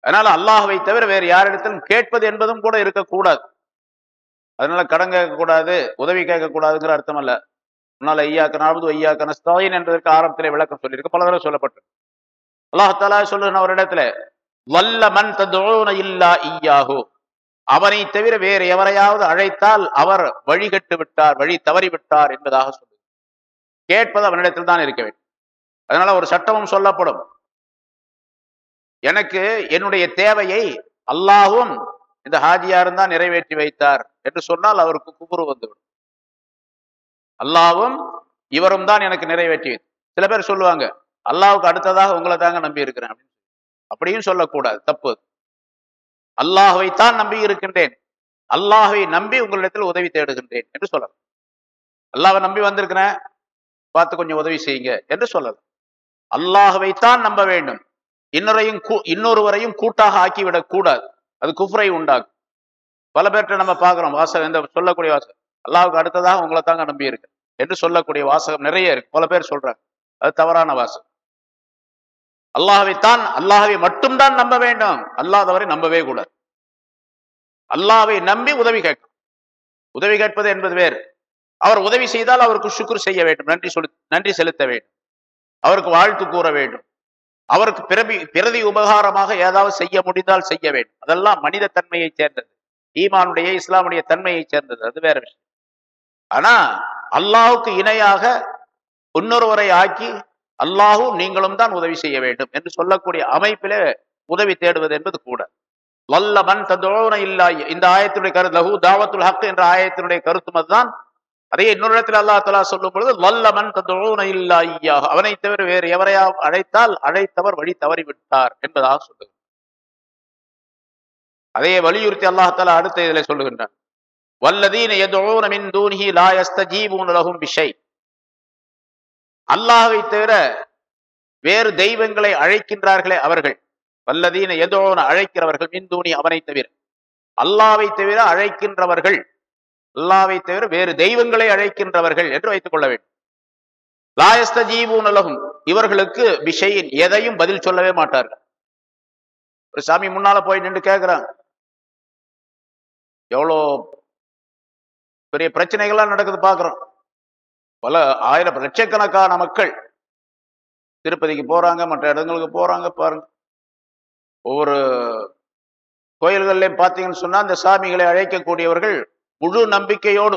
அதனால அல்லாஹவை தவிர வேறு யாரிடத்திலும் கேட்பது என்பதும் கூட இருக்கக்கூடாது. அதனால கடன் கேட்கக்கூடாது உதவி கேட்கக்கூடாதுங்கிற அர்த்தம் அல்ல. உன்னால ஐயாக்க நாவது ஐயாக்க நஸ்தாயின் என்பதற்கு ஆரம்பத்திலே விளக்கம் சொல்லியிருக்கு. பல தடவை சொல்லப்பட்டு அல்லாஹாலா சொல்லுன ஒரு இடத்துல வல்லமன் மன் இல்லா ஈயாஹு. அவனை தவிர வேறு எவரையாவது அழைத்தால் அவர் வழிகட்டு விட்டார் வழி தவறி விட்டார் என்பதாக சொல்லு கேட்பது அவனிடத்தில் தான் இருக்க வேண்டும். அதனால ஒரு சட்டமும் சொல்லப்படும். எனக்கு என்னுடைய தேவையை அல்லாஹும் இந்த ஹாஜியாரும் தான் நிறைவேற்றி வைத்தார் என்று சொன்னால் அவருக்கு குபுரு வந்துவிடும். அல்லாவும் இவரும் தான் எனக்கு நிறைவேற்றி சில பேர் சொல்லுவாங்க அல்லாவுக்கு அடுத்ததாக உங்களை தாங்க நம்பி இருக்கிறேன் அப்படின்னு அப்படியும் சொல்லக்கூடாது தப்பு. அல்லாஹுவை தான் நம்பி இருக்கின்றேன். அல்லாஹுவை நம்பி உங்களிடத்தில் உதவி தேடுகின்றேன் என்று சொல்லலாம். அல்லாவை நம்பி வந்திருக்கிறேன் பார்த்து கொஞ்சம் உதவி செய்யுங்க என்று சொல்லலாம். அல்லாஹுவை தான் நம்ப வேண்டும். இன்னொரையும் கூ- இன்னொருவரையும் கூட்டாக ஆக்கிவிடக் கூடாது. அது குஃப்ரை உண்டாகும் பல பேர்கிட்ட நம்ம பார்க்கிறோம் வாசகம் இந்த சொல்லக்கூடிய வாசகம். அல்லாவுக்கு அடுத்ததாக உங்களை தாங்க நம்பி இருக்கு என்று சொல்லக்கூடிய வாசகம் நிறைய இருக்கு. பல பேர் சொல்றாங்க அது தவறான வாசகம். அல்லாஹ்வை தான் அல்லாஹ்வை மட்டும்தான் நம்ப வேண்டும். அல்லாதவரை நம்பவே கூடாது. அல்லாவை நம்பி உதவி கேட்கும் உதவி கேட்பது என்பது வேறு. அவர் உதவி செய்தால் அவருக்கு சுக்குர் செய்ய வேண்டும். நன்றி சொல்லி நன்றி செலுத்த வேண்டும். அவருக்கு வாழ்த்து கூற வேண்டும். அவருக்கு பிறவி பிரதி உபகாரமாக ஏதாவது செய்ய முடிந்தால் செய்ய வேண்டும். அதெல்லாம் மனித தன்மையை சேர்ந்தது. ஈமானுடைய இஸ்லாமுடைய தன்மையை சேர்ந்தது. அது வேற விஷயம். ஆனா அல்லாஹுக்கு இணையாக இன்னொருவரை ஆக்கி அல்லாஹும் நீங்களும் தான் உதவி செய்ய வேண்டும் என்று சொல்லக்கூடிய அமைப்பிலே உதவி தேடுவது என்பது கூட. வல்ல மன் தந்தோன இல்லா இந்த ஆயத்தினுடைய கருத்து லஹு தாவத்துல் ஹக் என்ற ஆயத்தினுடைய கருத்தும் அதுதான். அதே இன்னொரு இடத்துல அல்லாஹ் தலா சொல்லும் பொழுது வல்ல மன் தந்தோன இல்லா ஐயா அவனை தவிர வேறு எவரையா அழைத்தால் அழைத்தவர் வழி தவறி விட்டார் என்பதாக சொல்லுங்க அதையே வலியுறுத்தி அல்லாஹ் தலா அடுத்த இதில் சொல்லுகின்றான். வல்லதீன எதோன மின் தூனிஹி லாயஸ்த யஸ்தஜீபூன லகும் விஷய் அல்லாஹை தவிர வேறு தெய்வங்களை அழைக்கின்றார்களே அவர்கள். வல்லதீன எதோன அழைக்கிறவர்கள் மின்தூணி அவனை தவிர. அல்லாவை தவிர அழைக்கின்றவர்கள் அல்லாவை தவிர வேறு தெய்வங்களை அழைக்கின்றவர்கள் என்று வைத்துக் கொள்ள வேண்டும். லாயஸ்தஜீபூன் உலகும் இவர்களுக்கு விஷயின் எதையும் பதில் சொல்லவே மாட்டார்கள். ஒரு சாமி முன்னால போய் நின்று கேட்கிறான் எவ்வளோ பெரிய பிரச்சனைகள்லாம் நடக்குது பார்க்குறோம் பல ஆயிரம் லட்சக்கணக்கான மக்கள் திருப்பதிக்கு போறாங்க மற்ற இடங்களுக்கு போறாங்க பாருங்க. ஒவ்வொரு கோயில்கள்லையும் பார்த்தீங்கன்னு சொன்னா அந்த சாமிகளை அழைக்கக்கூடியவர்கள் முழு நம்பிக்கையோடு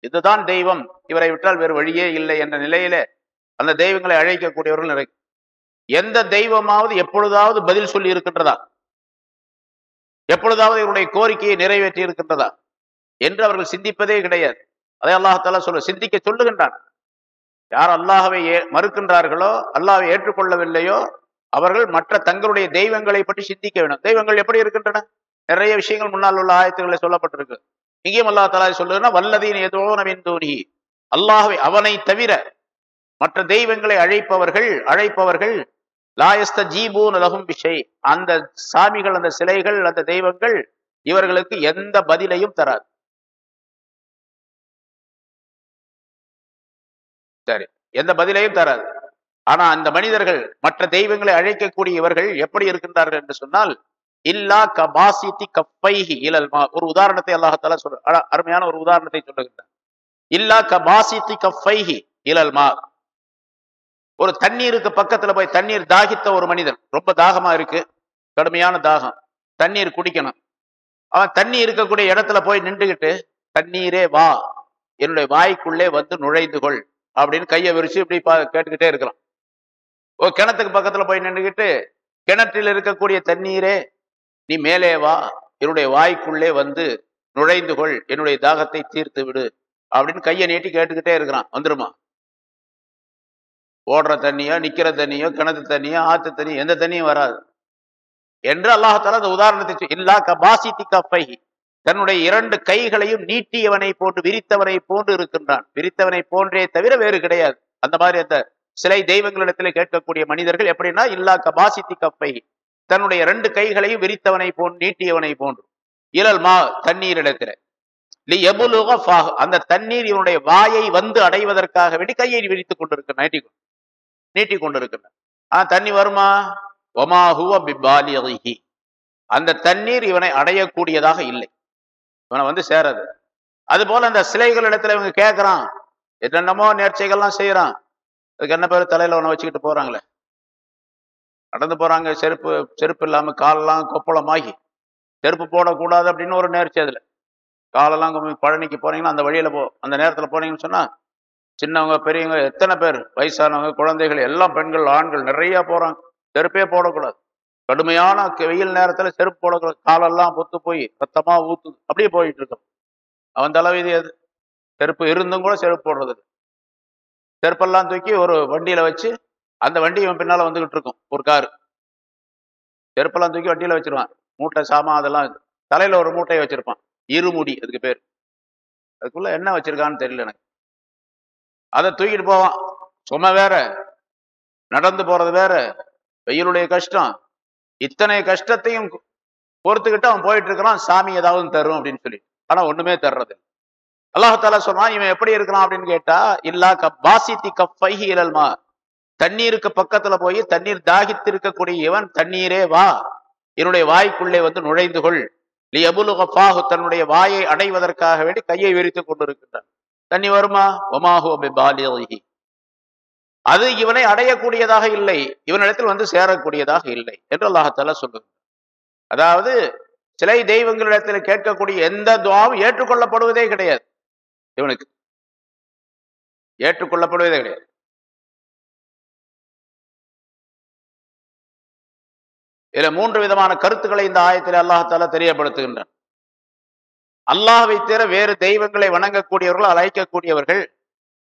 இதுதான் தெய்வம் இவரை விட்டால் வேறு வழியே இல்லை என்ற நிலையிலே அந்த தெய்வங்களை அழைக்கக்கூடியவர்கள் நிறை எந்த தெய்வமாவது எப்பொழுதாவது பதில் சொல்லி இருக்கின்றதா? எப்பொழுதாவது இவருடைய கோரிக்கையை நிறைவேற்றி இருக்கின்றதா? என்று அவர்கள் சிந்திப்பதே கிடையாது. அதை அல்லாஹால சொல்ல சிந்திக்க சொல்லுகின்றான். யார் அல்லாஹவை மறுக்கின்றார்களோ அல்லாஹை ஏற்றுக்கொள்ளவில்லையோ அவர்கள் மற்ற தங்களுடைய தெய்வங்களை பற்றி சிந்திக்க வேண்டும் தெய்வங்கள் எப்படி இருக்கின்றன? நிறைய விஷயங்கள் முன்னால் உள்ள ஆயத்துக்களை சொல்லப்பட்டிருக்கு. இங்கேயும் அல்லா தலா சொல்லுன்னா வல்லதீன் ஏதோ நவீன் தோனி அல்லாஹ்வை அவனை தவிர மற்ற தெய்வங்களை அழைப்பவர்கள் அழைப்பவர்கள் லாயஸ்த ஜீபூன் லகும் விஷய் அந்த சாமிகள் அந்த சிலைகள் அந்த தெய்வங்கள் இவர்களுக்கு எந்த பதிலையும் தராது. சரி. எந்த பதிலையும் தராது. ஆனா அந்த மனிதர்கள் மற்ற தெய்வங்களை அழைக்கக்கூடிய இவர்கள் எப்படி இருக்கின்றார்கள் என்று சொன்னால் இல்லா கபாசித்தி கப்பைகி இழல்மா ஒரு உதாரணத்தை அல்லாஹால சொல்ற அருமையான ஒரு உதாரணத்தை சொல்லுகின்றார் இல்லா கபாசித்தி கப்பைகி இழல்மா ஒரு தண்ணீருக்கு பக்கத்துல போய் தண்ணீர் தாகித்த ஒரு மனிதன் ரொம்ப தாகமா இருக்கு கடுமையான தாகம் தண்ணீர் குடிக்கணும். அவன் தண்ணி இருக்கக்கூடிய இடத்துல போய் நின்றுகிட்டு தண்ணீரே வா என்னுடைய வாய்க்குள்ளே வந்து நுழைந்து கொள் அப்படின்னு கையை விரிச்சு இப்படி பா- கேட்டுக்கிட்டே இருக்கிறான் ஓ கிணத்துக்கு பக்கத்துல போய் நின்றுக்கிட்டு கிணற்றில் இருக்கக்கூடிய தண்ணீரே நீ மேலே வா என்னுடைய வாய்க்குள்ளே வந்து நுழைந்து கொள் என்னுடைய தாகத்தை தீர்த்து விடு அப்படின்னு கையை நீட்டி கேட்டுக்கிட்டே இருக்கிறான். வந்துருமா? ஓடுற தண்ணியோ நிக்கிற தண்ணியோ கிணத்து தண்ணியோ ஆத்து தண்ணியோ எந்த தண்ணியும் வராது. என்று அல்லாஹால அந்த உதாரணத்தை இல்லா இல்லா கபாசித்தி கப்பை தன்னுடைய இரண்டு கைகளையும் நீட்டியவனை போன்று விரித்தவனை போன்று இருக்கின்றான். விரித்தவனை போன்றே தவிர வேறு கிடையாது. அந்த மாதிரி அந்த சிலை தெய்வங்களிடத்திலே கேட்கக்கூடிய மனிதர்கள் எப்படின்னா இல்லா கபாசித்தி கப்பை. தன்னுடைய இரண்டு கைகளையும் விரித்தவனை போன்று நீட்டியவனை போன்று. இழல் மா தண்ணீரிடத்துல லி எபுலுக அந்த தண்ணீர் இவனுடைய வாயை வந்து அடைவதற்காக வேண்டி கையை விரித்துக் கொண்டிருக்க நீட்டி நீட்டி கொண்டிருக்கின்றான் ஆ தண்ணி வருமா? ஒமாஹுவ பிபாலி அந்த தண்ணீர் இவனை அடையக்கூடியதாக இல்லை. இவனை வந்து சேராது. அது போல அந்த சிலைகள் இடத்துல இவங்க கேட்கறான் என்னென்னமோ நேர்ச்சைகள்லாம் செய்யறான் அதுக்கு என்ன பேர்? தலையில ஒன்று வச்சுக்கிட்டு போறாங்களே. நடந்து போறாங்க. செருப்பு செருப்பு இல்லாம காலெல்லாம் கொப்பளமாகி. செருப்பு போடக்கூடாது அப்படின்னு ஒரு நேர்ச்சி அதுல. காலெல்லாம் பழனிக்கு போனீங்கன்னா அந்த வழியில போ அந்த நேரத்துல போனீங்கன்னு சொன்னா சின்னவங்க பெரியவங்க எத்தனை பேர்? வயசானவங்க குழந்தைகள் எல்லாம் பெண்கள் ஆண்கள் நிறைய போறாங்க. செருப்பே போடக்கூடாது. கடுமையான வெயில் நேரத்துல செருப்பு போடக்கூடாது காலெல்லாம் பொத்து போய் ரத்தமா ஊத்துது அப்படியே போயிட்டு இருக்கோம். அவன் தலைவிதி அது செருப்பு இருந்தும் கூட செருப்பு போடுறது செருப்பெல்லாம் தூக்கி ஒரு வண்டியில வச்சு அந்த வண்டி இவன் பின்னால வந்துகிட்டு இருக்கும் ஒரு காரு. செருப்பெல்லாம் தூக்கி வண்டியில வச்சிருவான். மூட்டை சாமான் அதெல்லாம் தலையில ஒரு மூட்டையை வச்சிருப்பான். இருமுடி அதுக்கு பேர். அதுக்குள்ள என்ன வச்சிருக்கான்னு தெரியல எனக்கு. அதை தூக்கிட்டு போவான். சும்மா வேற. நடந்து போறது வேற. வெயிலுடைய கஷ்டம். இத்தனை கஷ்டத்தையும் பொறுத்துக்கிட்டு அவன் போயிட்டு இருக்கிறான் சாமி ஏதாவது தரும் அப்படின்னு சொல்லி. ஆனா ஒண்ணுமே தர்றது அல்லாஹால சொல்றான் இவன் எப்படி இருக்கிறான் அப்படின்னு கேட்டா இல்லா கப்பாசித்தி கஃபைஹி இலல்மா தண்ணீருக்கு பக்கத்துல போய் தண்ணீர் தாகித்து இருக்கக்கூடிய இவன் தண்ணீரே வா. என்னுடைய வாய்க்குள்ளே வந்து நுழைந்து கொள். லி அபுலுகஃபாஹு தன்னுடைய வாயை அடைவதற்காக வேண்டி கையை விரித்துக் கொண்டிருக்கின்றான். தண்ணி வருமா? ஒமாஹு பாலியோகி அது இவனை அடையக்கூடியதாக இல்லை. இவனிடத்தில் வந்து சேரக்கூடியதாக இல்லை என்று அல்லாஹால சொல்லுங்க அதாவது சிலை தெய்வங்களிடத்தில் கேட்கக்கூடிய எந்த துவாவும் ஏற்றுக்கொள்ளப்படுவதே கிடையாது. இவனுக்கு. ஏற்றுக்கொள்ளப்படுவதே கிடையாது. இதுல மூன்று விதமான கருத்துக்களை இந்த ஆயத்தில் அல்லாஹால தெரியப்படுத்துகின்றான். அல்லாஹை தவிர வேறு தெய்வங்களை வணங்கக்கூடியவர்கள் அழைக்கக்கூடியவர்கள்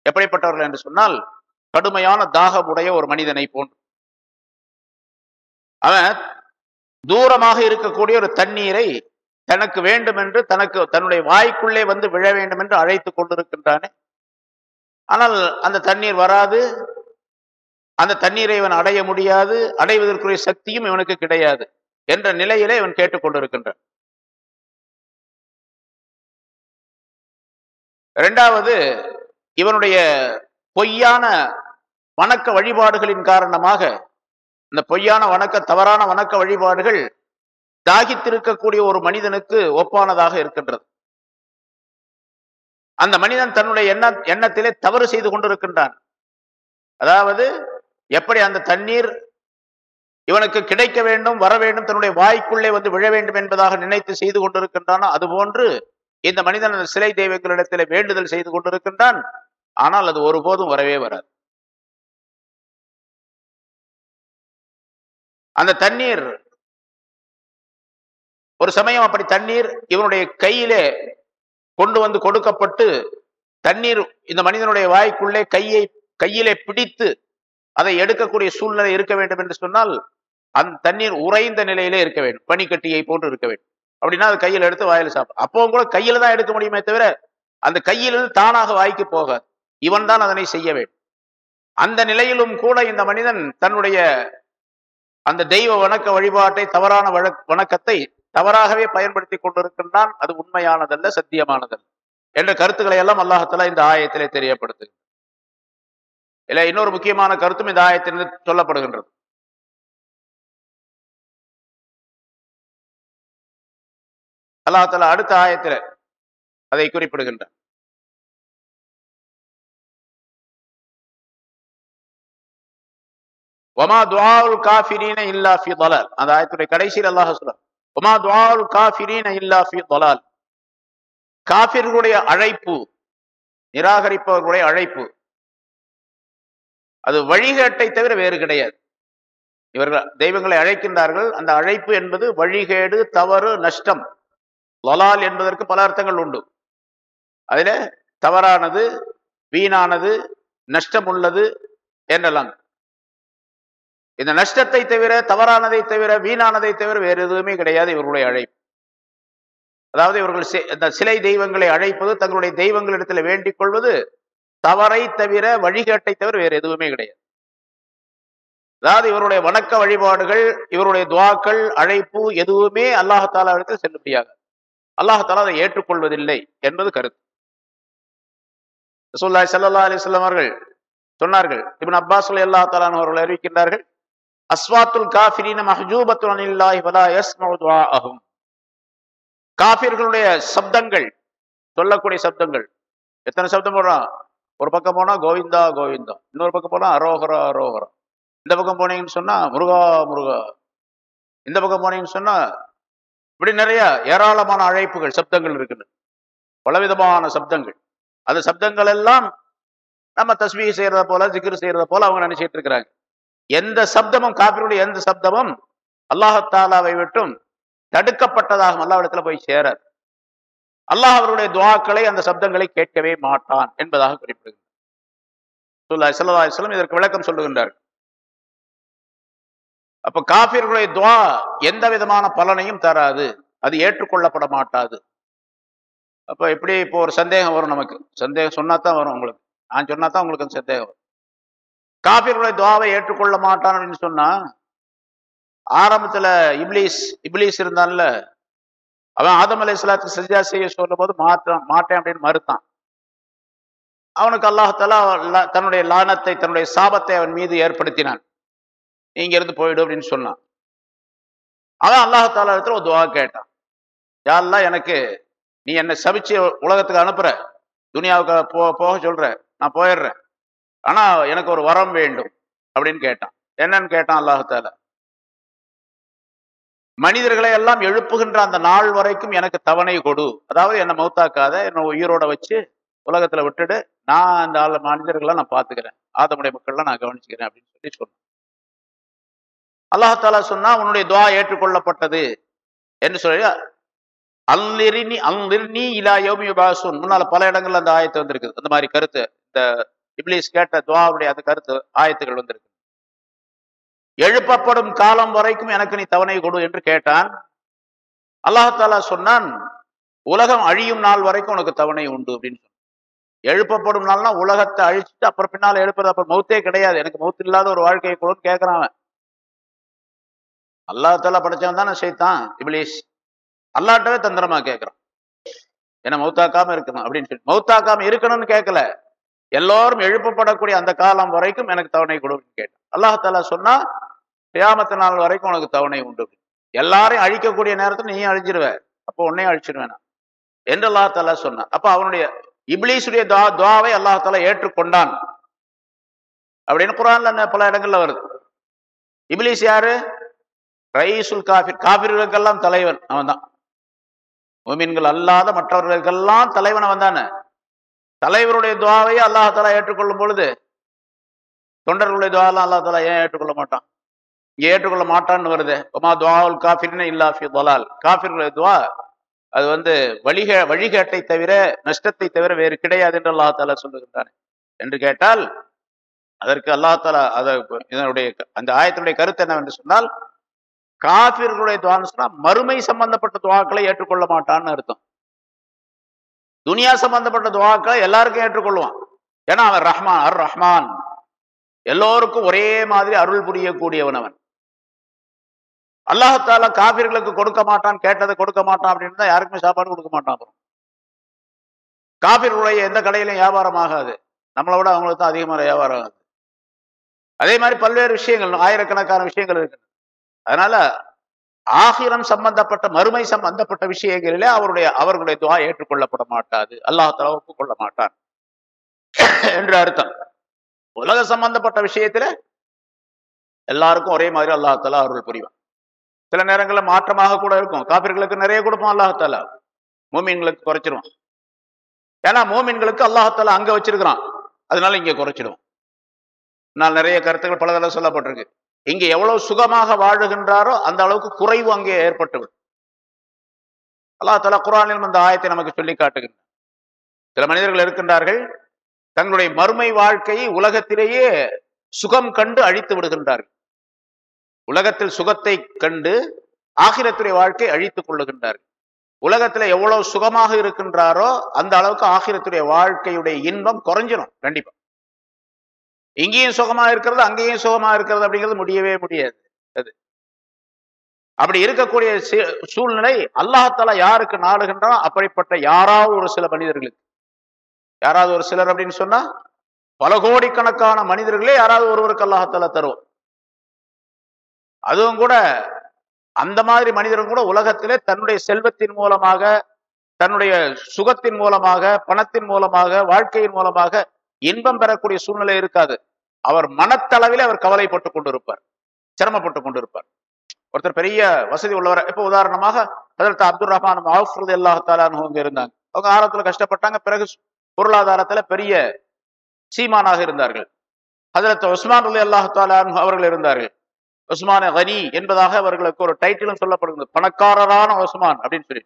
எப்படிப்பட்டவர்கள் என்று சொன்னால் கடுமையான தாகமுடைய ஒரு மனிதனை போன்று. அவன் தூரமாக இருக்கக்கூடிய ஒரு தண்ணீரை தனக்கு வேண்டும் என்று தனக்கு தன்னுடைய வாய்க்குள்ளே வந்து விழ வேண்டும் என்று அழைத்து கொண்டிருக்கின்றானே. ஆனால் அந்த தண்ணீர் வராது. அந்த தண்ணீரை இவன் அடைய முடியாது. அடைவதற்குரிய சக்தியும் இவனுக்கு கிடையாது என்ற நிலையிலே இவன் கேட்டுக்கொண்டிருக்கின்றான் இரண்டாவது இவனுடைய பொய்யான வணக்க வழிபாடுகளின் காரணமாக இந்த பொய்யான வணக்க தவறான வணக்க வழிபாடுகள் தாகித்திருக்கக்கூடிய ஒரு மனிதனுக்கு ஒப்பானதாக இருக்கின்றது. அந்த மனிதன் தன்னுடைய எண்ண எண்ணத்திலே தவறு செய்து கொண்டிருக்கின்றான். அதாவது எப்படி அந்த தண்ணீர் இவனுக்கு கிடைக்க வேண்டும் வர வேண்டும் தன்னுடைய வாய்க்குள்ளே வந்து விழ வேண்டும் என்பதாக நினைத்து செய்து கொண்டிருக்கின்றானோ அதுபோன்று இந்த மனிதன் அந்த சிலை தெய்வங்களிடத்திலே வேண்டுதல் செய்து கொண்டிருக்கின்றான். ஆனால் அது ஒருபோதும் வரவே வராது. அந்த தண்ணீர் ஒரு சமயம் அப்படி தண்ணீர் இவனுடைய கையிலே கொண்டு வந்து கொடுக்கப்பட்டு தண்ணீர் இந்த மனிதனுடைய வாய்க்குள்ளே கையை கையிலே பிடித்து அதை எடுக்கக்கூடிய சூழ்நிலை இருக்க வேண்டும் என்று சொன்னால் அந்த தண்ணீர் உறைந்த நிலையிலே இருக்க வேண்டும். பனிக்கட்டியை போன்று இருக்க வேண்டும். அப்படின்னா அது கையில் எடுத்து வாயில சாப்பிடும் அப்பவும் கூட கையில தான் எடுக்க முடியுமே தவிர அந்த கையிலிருந்து தானாக வாய்க்கு போகாது இவன் தான் அதனை செய்ய வேண்டும். அந்த நிலையிலும் கூட இந்த மனிதன் தன்னுடைய அந்த தெய்வ வணக்க வழிபாட்டை தவறான வழக் வணக்கத்தை தவறாகவே பயன்படுத்தி கொண்டிருக்கின்றான். அது உண்மையானதல்ல சத்தியமானதல்ல என்ற கருத்துக்களை எல்லாம் அல்லாஹால இந்த ஆயத்திலே தெரியப்படுத்து இல்ல இன்னொரு முக்கியமான கருத்தும் இந்த ஆயத்திலிருந்து சொல்லப்படுகின்றது. அல்லாஹால அடுத்த ஆயத்தில அதை குறிப்பிடுகின்றான். ஒமா துவாவுல் காஃபிரீன இல்லா ஃபி தலால் அந்த ஆயத்துடைய கடைசியில் அல்லாஹ் சொல்றார் ஒமா துவாவுல் காஃபிரீன இல்லா ஃபி தலால் காஃபிர்களுடைய அழைப்பு நிராகரிப்பவர்களுடைய அழைப்பு அது வழிகேட்டை தவிர வேறு கிடையாது. இவர்கள் தெய்வங்களை அழைக்கின்றார்கள். அந்த அழைப்பு என்பது வழிகேடு தவறு நஷ்டம். தொலால் என்பதற்கு பல அர்த்தங்கள் உண்டு. அதில் தவறானது வீணானது நஷ்டம் உள்ளது என்றெல்லாம். இந்த நஷ்டத்தை தவிர தவறானதை தவிர வீணானதை தவிர வேறு எதுவுமே கிடையாது இவர்களுடைய அழைப்பு. அதாவது இவர்கள் இந்த சிலை தெய்வங்களை அழைப்பது தங்களுடைய தெய்வங்களிடத்தில் வேண்டிக் கொள்வது தவறை தவிர வழிகாட்டை தவிர வேறு எதுவுமே கிடையாது. அதாவது இவருடைய வணக்க வழிபாடுகள் இவருடைய துவாக்கள் அழைப்பு எதுவுமே அல்லாஹாலா இடத்தில் செல்லுபடியாக. அல்லாஹாலா அதை ஏற்றுக்கொள்வதில்லை என்பது கருத்து. ரசூல்லாய் சல்லா அலைஹி அவர்கள் சொன்னார்கள் இப்னு அப்பாஸ் ரலியல்லாஹு அவர்கள் அறிவிக்கின்றார்கள் அஸ்வாத்துல் காஃபிரின மஹ்ஜூபத்துன் அனில்லாஹி வலா யஸ்மஉ ஆகும் காஃபிர்களுடைய சப்தங்கள் சொல்லக்கூடிய சப்தங்கள். எத்தனை சப்தம் போடுறான்? ஒரு பக்கம் போனா கோவிந்தா கோவிந்தா. இன்னொரு பக்கம் போனா அரோகரா அரோகரா இந்த பக்கம் போனீங்கன்னு சொன்னா முருகா முருகா. இந்த பக்கம் போனீங்கன்னு சொன்னா இப்படி நிறைய ஏராளமான அழைப்புகள் சப்தங்கள் இருக்குது. பலவிதமான சப்தங்கள். அந்த சப்தங்கள் எல்லாம் நம்ம தஸ்மீ செய்யறத போல ஜிக்ரு செய்யறத போல அவங்க நினைச்சிட்டு இருக்கிறாங்க. எந்த சப்தமும் காபிருடைய எந்த சப்தமும் அல்லாஹத்தாலாவை விட்டும் தடுக்கப்பட்டதாக அல்லாவிடத்துல போய் சேராது அல்லாஹ் அவருடைய துவாக்களை அந்த சப்தங்களை கேட்கவே மாட்டான் என்பதாக குறிப்பிடுகிறார். சல்லா அலிஸ்லம் இதற்கு விளக்கம் சொல்லுகின்றார். அப்ப காபிர்களுடைய துவா எந்த விதமான பலனையும் தராது. அது ஏற்றுக்கொள்ளப்பட மாட்டாது. அப்ப எப்படி இப்போ ஒரு சந்தேகம் வரும் நமக்கு? சந்தேகம் சொன்னா தான் வரும் உங்களுக்கு. நான் சொன்னா தான் உங்களுக்கு அந்த சந்தேகம் வரும். காபிர்களுடைய துவாவை ஏற்றுக்கொள்ள மாட்டான் அப்படின்னு சொன்னா ஆரம்பத்துல இப்லீஸ் இப்லீஸ் இருந்தான்ல அவன் ஆதம் அலை இஸ்லாத்துக்கு சஜா செய்ய சொல்லும் போது மாற்றான் மாட்டேன் அப்படின்னு மறுத்தான். அவனுக்கு அல்லாஹாலா தன்னுடைய லானத்தை தன்னுடைய சாபத்தை அவன் மீது ஏற்படுத்தினான். இங்க இருந்து போயிடு அப்படின்னு சொன்னான். அவன் அல்லாஹாலா இடத்துல ஒரு துவா கேட்டான். யாரெல்லாம் எனக்கு நீ என்னை சபிச்சு உலகத்துக்கு அனுப்புற. துனியாவுக்கு போ போக சொல்ற. நான் போயிடுறேன். ஆனா எனக்கு ஒரு வரம் வேண்டும் அப்படின்னு கேட்டான். என்னன்னு கேட்டான் அல்லாஹால மனிதர்களை எல்லாம் எழுப்புகின்ற அந்த நாள் வரைக்கும் எனக்கு தவணை கொடு. அதாவது என்னை மௌத்தாக்காத என்னை உயிரோட வச்சு உலகத்துல விட்டுடு. நான் அந்த ஆள் மனிதர்களை நான் பாத்துக்கிறேன். ஆதமுடைய மக்கள்லாம் நான் கவனிச்சுக்கிறேன் அப்படின்னு சொல்லி சொன்னேன். அல்லாஹாலா சொன்னா உன்னுடைய துவா ஏற்றுக்கொள்ளப்பட்டது என்று சொல்லி அல்லிரினி அல்லிர்னி இலா யோமி பாசுன் முன்னால பல இடங்கள்ல அந்த ஆயத்தை வந்திருக்குது. அந்த மாதிரி கருத்து இந்த இப்ளீஸ் கேட்ட துவாவுடைய அந்த கருத்து ஆயத்துகள் வந்திருக்கு. எழுப்பப்படும் காலம் வரைக்கும் எனக்கு நீ தவணை கொடு என்று கேட்டான். அல்லாஹாலா சொன்னான் உலகம் அழியும் நாள் வரைக்கும் உனக்கு தவணை உண்டு அப்படின்னு சொன்னான். எழுப்பப்படும் நாள்னா உலகத்தை அழிச்சுட்டு அப்புறம் பின்னால எழுப்புறது அப்புறம் மௌத்தே கிடையாது. எனக்கு மௌத்து இல்லாத ஒரு வாழ்க்கையை கொடுன்னு கேட்கறான் அல்லாஹாலா படைச்சவன் தானே செய்தான் இப்ளீஸ் அல்லாட்டவே தந்திரமா கேட்கிறான் என்ன மௌத்தாக்காம இருக்கணும் அப்படின்னு சொல்லி மௌத்தாக்காம இருக்கணும்னு கேட்கல எல்லோரும் எழுப்பப்படக்கூடிய அந்த காலம் வரைக்கும் எனக்கு தவணை கொடுன்னு கேட்டான். அல்லாஹால சொன்னா கியாமத்த நாள் வரைக்கும் உனக்கு தவணை உண்டு. எல்லாரையும் அழிக்கக்கூடிய நேரத்தில் நீயும் அழிஞ்சிருவ. அப்போ உன்னையும் அழிச்சிருவேனா என்று அல்லாஹால சொன்னான் அப்ப அவனுடைய இப்ளீஸுடைய துவா துவாவை அல்லாஹால ஏற்றுக்கொண்டான். அப்படின்னு குரான்ல பல இடங்கள்ல வருது. இப்ளீஸ் யாரு? ரைசுல் காபிர் காபிர்களுக்கெல்லாம் தலைவன் அவன் தான் உமீன்கள் அல்லாத மற்றவர்களுக்கெல்லாம் தலைவன் அவன் தானே தலைவருடைய துவாவை அல்லாஹாலா ஏற்றுக்கொள்ளும் பொழுது தொண்டர்களுடைய துவாலாம் அல்லாஹாலா ஏன் ஏற்றுக்கொள்ள மாட்டான்? இங்கே ஏற்றுக்கொள்ள மாட்டான்னு வருது. ஒமா துவாவுல் காஃபிர்னு இல்லா ஃபி தொலால். காஃபிர்களுடைய துவா அது வந்து வழிக வழிகேட்டை தவிர நஷ்டத்தை தவிர வேறு கிடையாது என்று அல்லாஹாலா சொல்லுகின்றான். என்று கேட்டால் அதற்கு அல்லாஹாலா அத இதனுடைய அந்த ஆயத்தினுடைய கருத்து என்னவென்று சொன்னால் காஃபிர்களுடைய துவான்னு சொன்னா மறுமை சம்பந்தப்பட்ட துவாக்களை ஏற்றுக்கொள்ள மாட்டான்னு அர்த்தம். துனியா சம்பந்தப்பட்ட துவாக்களை எல்லாருக்கும் ஏற்றுக்கொள்வான் ஏன்னா அவன் ரஹ்மான் அர் ரஹ்மான் எல்லோருக்கும் ஒரே மாதிரி அருள் புரியக்கூடியவன் அவன். அல்லாஹால காபிர்களுக்கு கொடுக்க மாட்டான் கேட்டதை கொடுக்க மாட்டான் அப்படின்னு தான் யாருக்குமே சாப்பாடு கொடுக்க மாட்டான் அப்புறம். காபிர்களுடைய எந்த கடையிலும் வியாபாரம் ஆகாது. நம்மளை விட அவங்களுக்கு தான் அதிகமான வியாபாரம் ஆகுது. அதே மாதிரி பல்வேறு விஷயங்கள் ஆயிரக்கணக்கான விஷயங்கள் இருக்கு அதனால ஆகிரம் சம்பந்தப்பட்ட மறுமை சம்பந்தப்பட்ட விஷயங்களிலே அவருடைய அவர்களுடைய துவா ஏற்றுக்கொள்ளப்பட மாட்டாது அல்லாஹால ஒப்புக்கொள்ள மாட்டான் என்று அர்த்தம். உலக சம்பந்தப்பட்ட விஷயத்துல எல்லாருக்கும் ஒரே மாதிரி அல்லாஹால அருள் புரிவான். சில நேரங்களில் மாற்றமாக கூட இருக்கும். காப்பிர்களுக்கு நிறைய கொடுப்பான் அல்லாஹால மூமின்களுக்கு குறைச்சிருவான். ஏன்னா மூமின்களுக்கு அல்லாஹால அங்க வச்சிருக்கிறான். அதனால இங்க குறைச்சிடுவோம் நான் நிறைய கருத்துக்கள் பல தடவை சொல்லப்பட்டிருக்கு. இங்க எவ்வளவு சுகமாக வாழுகின்றாரோ அந்த அளவுக்கு குறைவு அங்கே ஏற்பட்டுவிடும். அல்லா தலா குரானில் அந்த ஆயத்தை நமக்கு சொல்லி காட்டுகின்றன. சில மனிதர்கள் இருக்கின்றார்கள் தங்களுடைய மறுமை வாழ்க்கையை உலகத்திலேயே சுகம் கண்டு அழித்து விடுகின்றார்கள். உலகத்தில் சுகத்தை கண்டு ஆகிரத்துடைய வாழ்க்கை அழித்துக் கொள்ளுகின்றார்கள். உலகத்துல எவ்வளவு சுகமாக இருக்கின்றாரோ அந்த அளவுக்கு ஆகிரத்துடைய வாழ்க்கையுடைய இன்பம் குறைஞ்சிடும் கண்டிப்பா. இங்கேயும் சுகமா இருக்கிறது அங்கேயும் சுகமா இருக்கிறது அப்படிங்கிறது முடியவே முடியாது. அது. அப்படி இருக்கக்கூடிய சூழ்நிலை அல்லாஹால யாருக்கு நாடுகின்றானோ அப்படிப்பட்ட யாராவது ஒரு சில மனிதர்களுக்கு. யாராவது ஒரு சிலர் அப்படின்னு சொன்னா பல கோடிக்கணக்கான மனிதர்களே யாராவது ஒருவருக்கு அல்லாஹால தருவோம் அதுவும் கூட அந்த மாதிரி மனிதர்கள் கூட உலகத்திலே தன்னுடைய செல்வத்தின் மூலமாக தன்னுடைய சுகத்தின் மூலமாக பணத்தின் மூலமாக வாழ்க்கையின் மூலமாக இன்பம் பெறக்கூடிய சூழ்நிலை இருக்காது. அவர் மனத்தளவில் அவர் கவலைப்பட்டுக் கொண்டிருப்பார். சிரமப்பட்டு கொண்டிருப்பார். ஒருத்தர் பெரிய வசதி உள்ளவர் இப்ப உதாரணமாக அதற்கு அப்துல் ரஹ்மான் மாஃபுருது அல்லாஹாலான்னு அவங்க இருந்தாங்க. அவங்க ஆரம்பத்துல கஷ்டப்பட்டாங்க பிறகு பொருளாதாரத்துல பெரிய சீமானாக இருந்தார்கள். ஹதரத் உஸ்மான் அலி அல்லாஹாலான் அவர்கள் இருந்தார்கள். உஸ்மான கனி என்பதாக அவர்களுக்கு ஒரு டைட்டிலும் சொல்லப்படுகிறது பணக்காரரான உஸ்மான் அப்படின்னு சொல்லி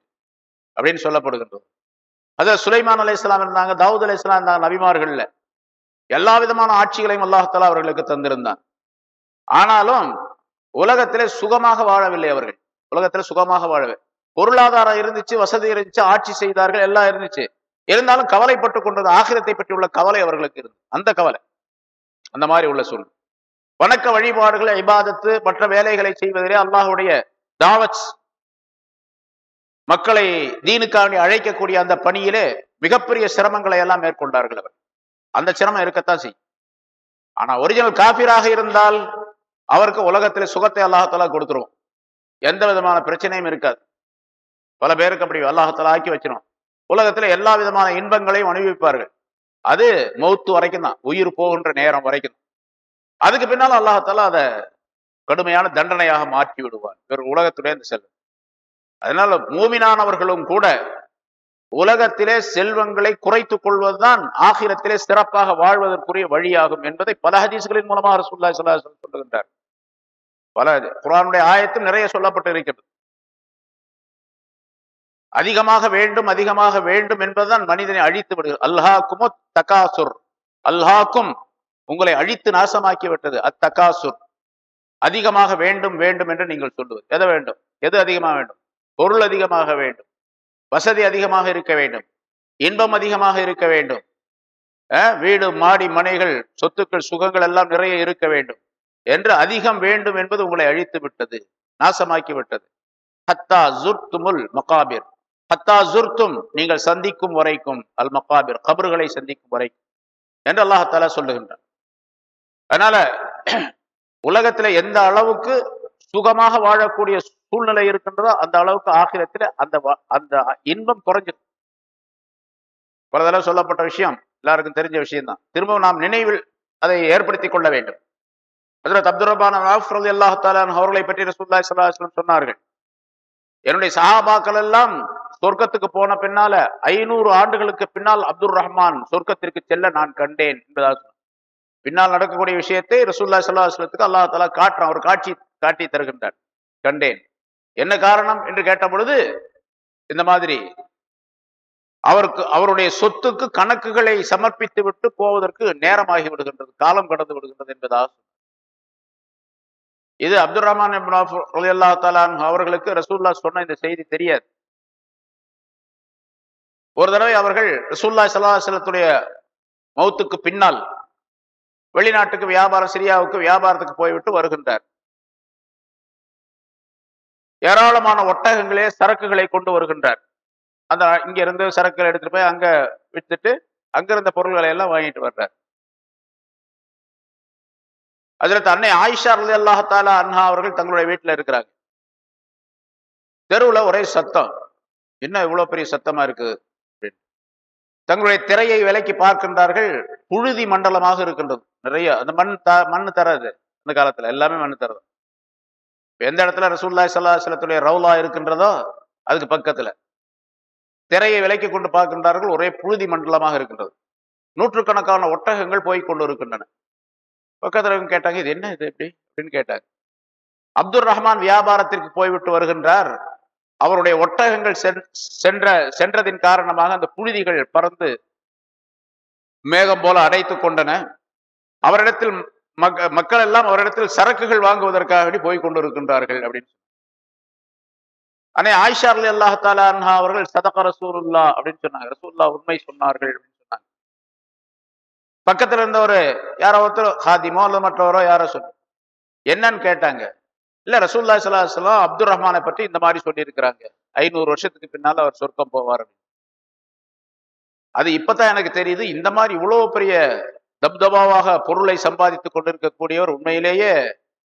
அப்படின்னு சொல்லப்படுகின்றது. அதாவது சுலைமான் அலை இஸ்லாம் இருந்தாங்க தாவூத் அலை இஸ்லாம் இருந்தாங்க நபிமார்கள்ல. எல்லா விதமான ஆட்சிகளையும் அல்லாஹால அவர்களுக்கு தந்திருந்தான். ஆனாலும் உலகத்திலே சுகமாக வாழவில்லை அவர்கள். உலகத்திலே சுகமாக வாழவே. பொருளாதாரம் இருந்துச்சு வசதி இருந்துச்சு ஆட்சி செய்தார்கள் எல்லாம் இருந்துச்சு. இருந்தாலும் கவலைப்பட்டு கொண்டது ஆகிரத்தை பற்றி உள்ள கவலை அவர்களுக்கு இருந்தது. அந்த கவலை. அந்த மாதிரி உள்ள சூழ்நிலை. வணக்க வழிபாடுகளை இபாதத்து மற்ற வேலைகளை செய்வதிலே அல்லாஹுடைய தாவத் மக்களை தீனுக்காண்டி அழைக்கக்கூடிய அந்த பணியிலே மிகப்பெரிய சிரமங்களை எல்லாம் மேற்கொண்டார்கள் அவர் அந்த சிரமம் இருக்கத்தான் செய்யும். ஆனா ஒரிஜினல் காபிராக இருந்தால் அவருக்கு உலகத்திலே சுகத்தை அல்லாஹாலா கொடுத்துருவோம். எந்த விதமான பிரச்சனையும் இருக்காது. பல பேருக்கு அப்படி அல்லாஹாலா ஆக்கி வச்சிரும் உலகத்துல எல்லா விதமான இன்பங்களையும் அனுபவிப்பார்கள். அது மௌத்து வரைக்கும் தான். உயிர் போகின்ற நேரம் வரைக்கும் அதுக்கு பின்னால் அல்லாஹாலா அதை கடுமையான தண்டனையாக மாற்றி விடுவார். இவர் உலகத்துடைய இந்த செல்வம் அதனால மூமினானவர்களும் கூட உலகத்திலே செல்வங்களை குறைத்துக் கொள்வதுதான் ஆகிரத்திலே சிறப்பாக வாழ்வதற்குரிய வழியாகும் என்பதை பல ஹதீஸ்களின் மூலமாக ரசூல்லா ஸல்லல்லாஹு சொல்லுகின்றார் பல குரானுடைய ஆயத்தில் நிறைய சொல்லப்பட்டு இருக்கிறது அதிகமாக வேண்டும் அதிகமாக வேண்டும் என்பதுதான் மனிதனை அழித்து விடுகிறது. அல்ஹாக்குமோ தகாசுர். அல்ஹாக்கும் உங்களை அழித்து நாசமாக்கி விட்டது. அத்தகாசுர். அதிகமாக வேண்டும் வேண்டும் என்று நீங்கள் சொல்லுவது. எதை வேண்டும்? எது அதிகமாக வேண்டும்? பொருள் அதிகமாக வேண்டும். வசதி அதிகமாக இருக்க வேண்டும். இன்பம் அதிகமாக இருக்க வேண்டும். வீடு மாடி மனைகள் சொத்துக்கள் சுகங்கள் எல்லாம் நிறைய இருக்க வேண்டும். என்று அதிகம் வேண்டும் என்பது உங்களை அழித்து விட்டது நாசமாக்கி விட்டது. ஹத்தா ஜுர்துமுல் மகாபிர். ஹத்தா ஜுர்தும் நீங்கள் சந்திக்கும் வரைக்கும் அல் மகாபிர் கபர்களை சந்திக்கும் வரைக்கும். என்று அல்லாஹாலா சொல்லுகின்றான். அதனால உலகத்துல எந்த அளவுக்கு சுகமாக வாழக்கூடிய சூழ்நிலை இருக்கின்றதோ அந்த அளவுக்கு ஆகிரத்தில் அந்த அந்த இன்பம் குறைஞ்சிடும். பல தடவை சொல்லப்பட்ட விஷயம் எல்லாருக்கும் தெரிஞ்ச விஷயம்தான். திரும்பவும் நாம் நினைவில் அதை ஏற்படுத்திக் கொள்ள வேண்டும். அதில் அப்துரபான அல்லாஹாலான் அவர்களை பற்றி ரசூலுல்லாஹி ஸல்லல்லாஹு சொன்னார்கள். என்னுடைய சஹாபாக்கள் எல்லாம் சொர்க்கத்துக்கு போன பின்னால ஐநூறு ஆண்டுகளுக்கு பின்னால் அப்துல் ரஹ்மான் சொர்க்கத்திற்கு செல்ல நான் கண்டேன் என்பதாக பின்னால் நடக்கக்கூடிய விஷயத்தை ரசூல்லா சல்லாஹ் அல்லாஹாலா அல்லாஹ் காட்டுறான் ஒரு காட்சி காட்டி தருகின்றார். கண்டேன். என்ன காரணம் என்று கேட்ட பொழுது இந்த மாதிரி அவருக்கு அவருடைய சொத்துக்கு கணக்குகளை சமர்ப்பித்து விட்டு போவதற்கு நேரமாகி விடுகின்றது காலம் கடந்து விடுகின்றது என்பதாக இது அப்துல் ரஹ்மான் அல்லா அவர்களுக்கு ரசூல்லா சொன்ன இந்த செய்தி தெரியாது. ஒரு தடவை அவர்கள் ரசூல்லா சல்லாஹலத்துடைய மௌத்துக்கு பின்னால் வெளிநாட்டுக்கு வியாபாரம் சிரியாவுக்கு வியாபாரத்துக்கு போய்விட்டு வருகின்றார். ஏராளமான ஒட்டகங்களே சரக்குகளை கொண்டு வருகின்றார். அந்த இங்க இருந்து சரக்குகளை எடுத்துட்டு போய் அங்க வித்துட்டு அங்க இருந்த பொருள்களை எல்லாம் வாங்கிட்டு வர்றார். அதுல தன்னை ஆயிஷா ரலி அல்லாஹாலா அன்ஹா அவர்கள் தங்களுடைய வீட்டுல இருக்கிறாங்க தெருவுல ஒரே சத்தம். என்ன இவ்வளவு பெரிய சத்தமா இருக்குது அப்படின்னு. தங்களுடைய திரையை விலைக்கு பார்க்கின்றார்கள். புழுதி மண்டலமாக இருக்கின்றது. நிறைய அந்த மண் த மண் தராது அந்த காலத்துல. எல்லாமே மண் தரது எந்த இடத்துல ரசூல்லாய் சல்லாஹலத்துடைய ரவுலா இருக்கின்றதோ அதுக்கு பக்கத்துல. திரையை விலக்கி கொண்டு பார்க்கின்றார்கள் ஒரே புழுதி மண்டலமாக இருக்கின்றது. நூற்றுக்கணக்கான ஒட்டகங்கள் போய் கொண்டு இருக்கின்றன. பக்கத்துல கேட்டாங்க இது என்ன இது எப்படி அப்படின்னு கேட்டாங்க. அப்துல் ரஹ்மான் வியாபாரத்திற்கு போய்விட்டு வருகின்றார். அவருடைய ஒட்டகங்கள் சென்ற சென்றதின் காரணமாக அந்த புழுதிகள் பறந்து மேகம் போல அடைத்துக் கொண்டன. அவரிடத்தில் மக்க- மக்கள் எல்லாம் அவரிடத்தில் சரக்குகள் வாங்குவதற்காக வேண்டி போய் கொண்டிருக்கின்றார்கள் அப்படின்னு அனே ஆயிஷா அலி அல்லாஹ் தாலா அவர்கள் சதக ரசூலுல்லா அப்படின்னு சொன்னாங்க. ரசூல்லா உண்மை சொன்னார்கள் அப்படின்னு சொன்னாங்க. பக்கத்துல இருந்தவர் யாரோ ஒருத்தர் ஹாதிமோ அல்லது மற்றவரோ யாரோ சொன்ன என்னன்னு கேட்டாங்க. இல்ல ரசூல்லா சலாஹலாம் அப்துல் ரஹ்மானை பற்றி இந்த மாதிரி சொல்லியிருக்கிறாங்க. ஐநூறு வருஷத்துக்கு பின்னால அவர் சொர்க்கம் போவார் அப்படின்னு. அது இப்பதான் எனக்கு தெரியுது இந்த மாதிரி இவ்வளவு பெரிய தப்தபாவாக பொருளை சம்பாதித்துக் கொண்டிருக்கக்கூடியவர் உண்மையிலேயே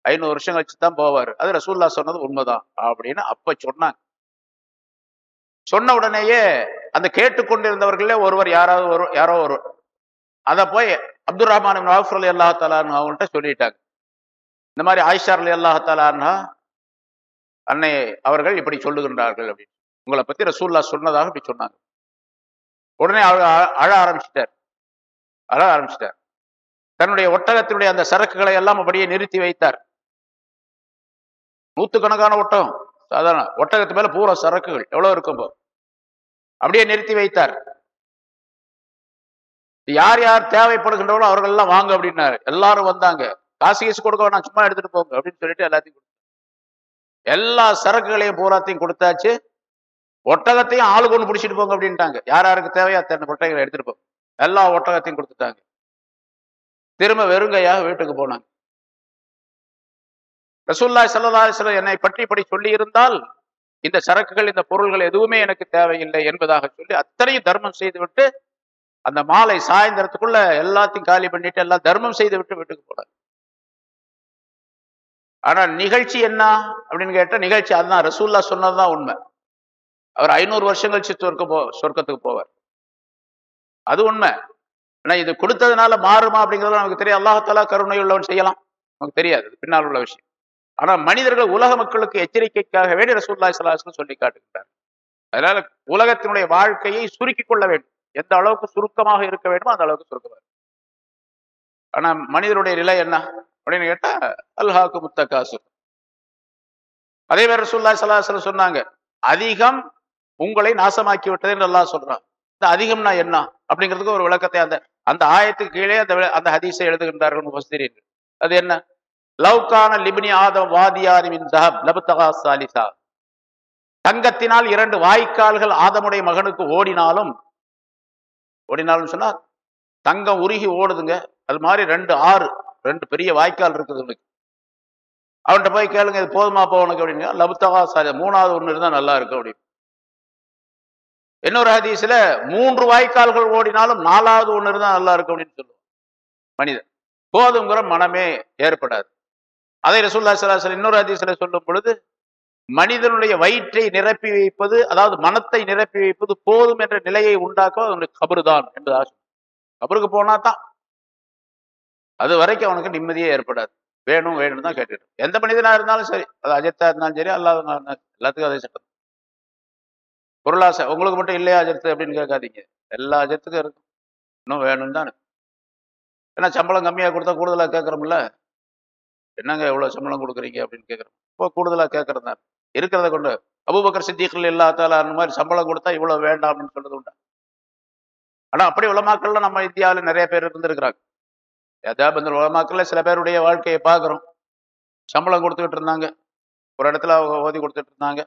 ஐநூறு வருஷம் கழிச்சு தான் போவார். அது ரசூல்லா சொன்னது உண்மைதான் அப்படின்னு அப்ப சொன்னாங்க. சொன்ன உடனேயே அந்த கேட்டுக்கொண்டிருந்தவர்களே ஒருவர் யாராவது ஒரு யாரோ ஒரு அதை போய் அப்துல் ரஹ்மான் அவுஃபர் அலி அல்லா தலான் அவங்கள்ட்ட சொல்லிட்டாங்க. இந்த மாதிரி ஆயிஷார் அலி அல்லா தலான்ஹா அன்னை அவர்கள் இப்படி சொல்லுகின்றார்கள் அப்படின்னு. உங்களை பத்தி ரசூல்லா சொன்னதாக இப்படி சொன்னாங்க. உடனே அழ ஆரம்பிச்சிட்டார். அழ ஆரம்பிச்சிட்டார். தன்னுடைய ஒட்டகத்தினுடைய அந்த சரக்குகளை எல்லாம் அப்படியே நிறுத்தி வைத்தார். நூத்துக்கணக்கான ஒட்டகம். சாதாரண ஒட்டகத்து மேல பூரா சரக்குகள். எவ்வளவு இருக்கும் அப்படியே நிறுத்தி வைத்தார். யார் யார் தேவைப்படுகின்றவர்களோ அவர்கள் எல்லாம் வாங்க அப்படின்னாரு. எல்லாரும் வந்தாங்க. காசு கீசு கொடுக்க வேணாம் சும்மா எடுத்துட்டு போங்க அப்படின்னு சொல்லிட்டு எல்லாத்தையும் எல்லா சரக்குகளையும் பூராத்தையும் கொடுத்தாச்சு. ஒட்டகத்தையும் ஆளு கொண்டு பிடிச்சிட்டு போங்க அப்படின்ட்டாங்க. யார் யாருக்கு தேவையோ அத்தனை ஒட்டகங்களை எடுத்துட்டு போங்க. எல்லா ஒட்டகத்தையும் கொடுத்துட்டாங்க. திரும்ப வெறுங்கையாக வீட்டுக்கு போனாங்க. ரசூல்லாய் சல்லா என்னை பற்றி இப்படி சொல்லி இருந்தால் இந்த சரக்குகள் இந்த பொருள்கள் எதுவுமே எனக்கு தேவையில்லை என்பதாக சொல்லி அத்தனையும் தர்மம் செய்துவிட்டு அந்த மாலை சாயந்தரத்துக்குள்ள எல்லாத்தையும் காலி பண்ணிட்டு எல்லாம் தர்மம் செய்து விட்டு வீட்டுக்கு போனார். ஆனா நிகழ்ச்சி என்ன அப்படின்னு கேட்டால் நிகழ்ச்சி அதுதான். ரசூல்லா சொன்னதுதான் உண்மை. அவர் ஐநூறு வருஷம் கழிச்சு சொர்க்க போ சொர்க்கத்துக்கு போவார். அது உண்மை. ஆனா இது கொடுத்ததுனால மாறுமா அப்படிங்கிறது நமக்கு தெரியும் அல்லாஹாலா கருணை உள்ளவன் செய்யலாம். நமக்கு தெரியாது. பின்னால் உள்ள விஷயம். ஆனா மனிதர்கள் உலக மக்களுக்கு எச்சரிக்கைக்காக வேண்டி ரசூல்லாய் சலாஹன் சொல்லி காட்டுகிறார் அதனால உலகத்தினுடைய வாழ்க்கையை சுருக்கிக் கொள்ள வேண்டும். எந்த அளவுக்கு சுருக்கமாக இருக்க வேண்டுமோ அந்த அளவுக்கு சுருக்கமாக ஆனா மனிதனுடைய நிலை என்ன அப்படின்னு கேட்டா அல்ஹாக்கு முத்தகாசு அதே மாதிரி ரசூல்லா சலாஹன் சொன்னாங்க அதிகம் உங்களை நாசமாக்கி விட்டது என்று எல்லாம் சொல்றான். இந்த அதிகம்னா என்ன? அப்படிங்கிறதுக்கு ஒரு விளக்கத்தை அந்த அந்த ஆயத்துக்கு கீழே அந்த அந்த ஹதீஸை எழுதுகின்றார்கள் முஃபஸ்ஸிரீன்கள் அது என்ன? லவ்கான லிபினி ஆதம் வாதியாரிவின் மின் லபுத்தகா சாலிசா. தங்கத்தினால் இரண்டு வாய்க்கால்கள் ஆதமுடைய மகனுக்கு ஓடினாலும் ஓடினாலும் சொன்னா தங்கம் உருகி ஓடுதுங்க. அது மாதிரி ரெண்டு ஆறு ரெண்டு பெரிய வாய்க்கால் இருக்குது உனக்கு அவன்கிட்ட போய் கேளுங்க இது போதுமா போ அப்படின்னா. லபுத்தகா சாலி மூணாவது ஒன்று இருந்தா நல்லா இருக்கும் அப்படின்னு. இன்னொரு ஹதீஸ்ல மூன்று வாய்க்கால்கள் ஓடினாலும் நாலாவது ஒண்ணு இருந்தால் நல்லா இருக்கும் அப்படின்னு சொல்லுவோம் மனிதன். போதுங்கிற மனமே ஏற்படாது. அதை ரசூல்லா சலாசல் இன்னொரு ஹதீஸ்ல சொல்லும் பொழுது மனிதனுடைய வயிற்றை நிரப்பி வைப்பது அதாவது மனத்தை நிரப்பி வைப்பது போதும் என்ற நிலையை உண்டாக்க அவனுக்கு கபரு தான் என்பதாக சொன்னார். கபருக்கு போனா தான். அது வரைக்கும் அவனுக்கு நிம்மதியே ஏற்படாது. வேணும் வேணும் தான் கேட்டுட்டு எந்த மனிதனா இருந்தாலும் சரி அது அஜித்தா இருந்தாலும் சரி அல்லாத எல்லாத்துக்கும் அதே சட்டம். பொருளாசை. உங்களுக்கு மட்டும் இல்லையா அஜத்து அப்படின்னு கேட்காதீங்க. எல்லா அஜத்துக்கும் இருக்கும். இன்னும் வேணும் தான் ஏன்னா சம்பளம் கம்மியாக கொடுத்தா கூடுதலாக கேட்குறோம்ல? என்னங்க எவ்வளோ சம்பளம் கொடுக்குறீங்க அப்படின்னு கேட்குறோம். இப்போ கூடுதலாக கேட்குறது தான். இருக்கிறத கொண்டு அபுபக்கர் சித்திகள் இல்லாதால அந்த மாதிரி சம்பளம் கொடுத்தா இவ்வளோ வேண்டாம் அப்படின்னு சொல்றது உண்டு? ஆனால் அப்படி உலமாக்கள்லாம் நம்ம இந்தியாவில் நிறைய பேர் இருந்திருக்கிறாங்க. ஏதாவது இந்த உலமாக்கள்ல சில பேருடைய வாழ்க்கையை பார்க்குறோம். சம்பளம் கொடுத்துக்கிட்டு இருந்தாங்க. ஒரு இடத்துல அவங்க ஓதி கொடுத்துட்டு இருந்தாங்க.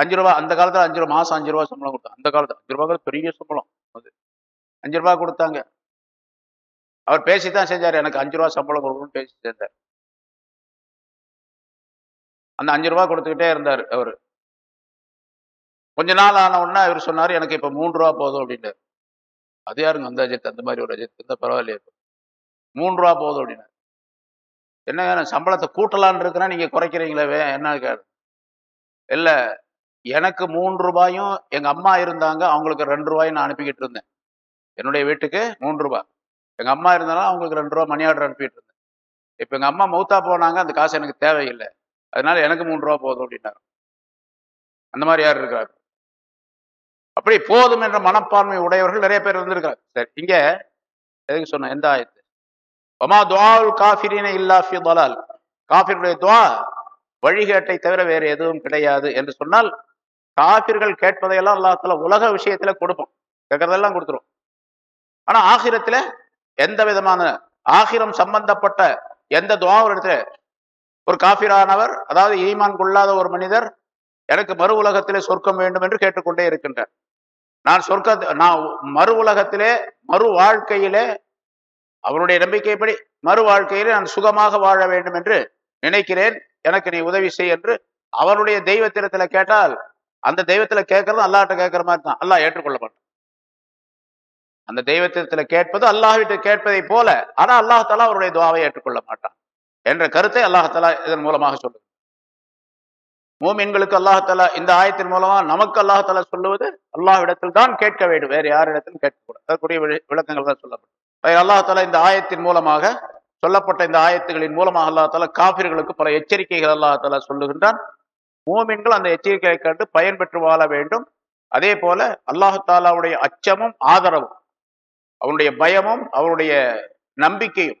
அஞ்சு ரூபா அந்த காலத்துல அஞ்சு ரூபா மாசம் அஞ்சு ரூபா சம்பளம் கொடுத்தாங்க அந்த காலத்துல அஞ்சு ரூபாய்க்கு பெரிய சம்பளம். அது அஞ்சு ரூபா கொடுத்தாங்க. அவர் பேசித்தான் செஞ்சார். எனக்கு அஞ்சு ரூபா சம்பளம் கொடுக்கணும்னு பேசி செஞ்சார். அந்த அஞ்சு ரூபா கொடுத்துக்கிட்டே இருந்தார் அவர். கொஞ்ச நாள் ஆன உடனே அவர் சொன்னார் எனக்கு இப்ப மூணு ரூபா போதும் அப்படின்னாரு. அது யாருங்க அந்த அஜித்? அந்த மாதிரி ஒரு அஜித் இருந்தால் பரவாயில்லையே இப்ப. மூணு ரூபா போதும் அப்படின்னாரு. என்ன சம்பளத்தை கூட்டலான்னு இருக்கிறேன் நீங்க குறைக்கிறீங்களே வே- என்ன கேடு இல்லை எனக்கு மூன்று ரூபாயும் எங்க அம்மா இருந்தாங்க அவங்களுக்கு ரெண்டு ரூபாயும் நான் அனுப்பிக்கிட்டு இருந்தேன். என்னுடைய வீட்டுக்கு மூன்று ரூபாய் எங்க அம்மா இருந்தாலும் அவங்களுக்கு ரெண்டு ரூபா மணி ஆர்டர் அனுப்பிட்டு இருந்தேன். இப்ப எங்க அம்மா மௌத்தா போனாங்க அந்த காசு எனக்கு தேவையில்லை. அதனால எனக்கு மூன்று ரூபா போதும் அப்படின்னாரு அந்த மாதிரி யார் இருக்கிறார் அப்படி போதும் என்ற மனப்பான்மை உடையவர்கள் நிறைய பேர் இருந்திருக்காங்க சரி இங்க எதுக்கு சொன்ன எந்த ஆயத்து? ஒமா துவால் காஃபிரின இல்லாஃபி ஃபி காஃபிருடைய துவா வழிகேட்டை தவிர வேறு எதுவும் கிடையாது என்று சொன்னால் காபிர்கள் கேட்பதையெல்லாம் அல்லாத்துல உலக விஷயத்துல கொடுப்போம் கேட்கறதெல்லாம் கொடுத்துரும். ஆனா ஆகிரத்துல எந்த விதமான ஆகிரம் சம்பந்தப்பட்ட எந்த துவாவும் இடத்துல ஒரு காபிரானவர் அதாவது ஈமான் கொள்ளாத ஒரு மனிதர் எனக்கு மறு உலகத்திலே சொர்க்கம் வேண்டும் என்று கேட்டுக்கொண்டே இருக்கின்றார். நான் சொர்க்க நான் மறு உலகத்திலே மறு வாழ்க்கையிலே அவருடைய நம்பிக்கைப்படி மறு வாழ்க்கையிலே நான் சுகமாக வாழ வேண்டும் என்று நினைக்கிறேன். எனக்கு நீ உதவி செய் என்று அவருடைய தெய்வத்திடத்துல கேட்டால் அந்த தெய்வத்துல கேட்கறது அல்லாட்ட கேட்கற மாதிரி தான். அல்லாஹ் ஏற்றுக்கொள்ள மாட்டான் அந்த தெய்வத்திடத்துல கேட்பது அல்லாஹ்விட்ட கேட்பதை போல ஆனா அல்லாஹத்தாலா அவருடைய துவாவை ஏற்றுக்கொள்ள மாட்டான் என்ற கருத்தை அல்லாஹாலா இதன் மூலமாக சொல்லுது. மூமின்களுக்கு அல்லாஹாலா இந்த ஆயத்தின் மூலமா நமக்கு அல்லாஹாலா சொல்லுவது அல்லாஹ்விடத்தில் தான் கேட்க வேண்டும் வேறு யாரிடத்திலும் கேட்கக்கூடாது. அதற்குரிய விளக்கங்கள் தான் சொல்லப்படும் அல்லாஹாலா இந்த ஆயத்தின் மூலமாக சொல்லப்பட்ட இந்த ஆயத்துகளின் மூலமாக அல்லாஹாலா காபிர்களுக்கு பல எச்சரிக்கைகள் அல்லாஹாலா சொல்லுகின்றான். மூமின்கள் அந்த எச்சரிக்கையை கண்டு பயன் பெற்று வாழ வேண்டும். அதே போல அல்லாஹாலாவுடைய அச்சமும் ஆதரவும் அவனுடைய பயமும் அவருடைய நம்பிக்கையும்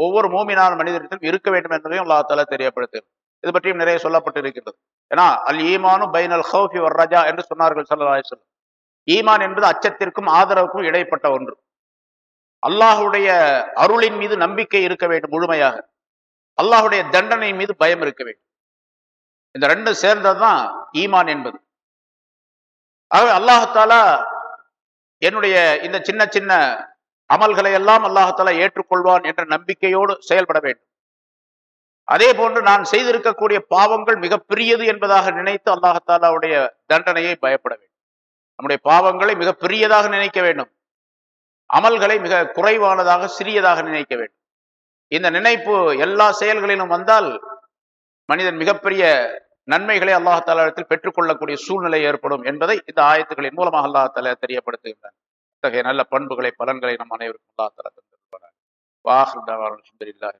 ஒவ்வொரு மூமினான மனிதனிடத்திலும் இருக்க வேண்டும் என்பதையும் அல்லாஹ் தாலா தெரியப்படுத்து இது பற்றியும் நிறைய சொல்லப்பட்டு இருக்கிறது ஏன்னா அல் ஈமானு பைன் அல் ஹவுஃபி வர் ரஜா என்று சொன்னார்கள் ஸல்லல்லாஹு அலைஹி ஈமான் என்பது அச்சத்திற்கும் ஆதரவுக்கும் இடைப்பட்ட ஒன்று. அல்லாஹுடைய அருளின் மீது நம்பிக்கை இருக்க வேண்டும் முழுமையாக. அல்லாஹுடைய தண்டனை மீது பயம் இருக்க வேண்டும். இந்த ரெண்டும் சேர்ந்ததுதான் ஈமான் என்பது. ஆகவே அல்லாஹாலா என்னுடைய இந்த சின்ன சின்ன அமல்களை எல்லாம் அல்லாஹாலா ஏற்றுக்கொள்வான் என்ற நம்பிக்கையோடு செயல்பட வேண்டும். அதே போன்று நான் செய்திருக்கக்கூடிய பாவங்கள் மிகப்பெரியது என்பதாக நினைத்து அல்லாஹாலாவுடைய தண்டனையை பயப்பட வேண்டும். நம்முடைய பாவங்களை மிக பெரியதாக நினைக்க வேண்டும். அமல்களை மிக குறைவானதாக சிறியதாக நினைக்க வேண்டும். இந்த நினைப்பு எல்லா செயல்களிலும் வந்தால் மனிதன் மிகப்பெரிய நன்மைகளை அல்லாஹாலத்தில் பெற்றுக்கொள்ளக்கூடிய சூழ்நிலை ஏற்படும் என்பதை இந்த ஆயத்துக்களின் மூலமாக அல்லாஹால தெரியப்படுத்துகின்றான். இத்தகைய நல்ல பண்புகளை பலன்களை நம் அனைவருக்கும் அல்லாஹால தந்திருப்பார் வாஹ் அல்ஹம்துலில்லாஹி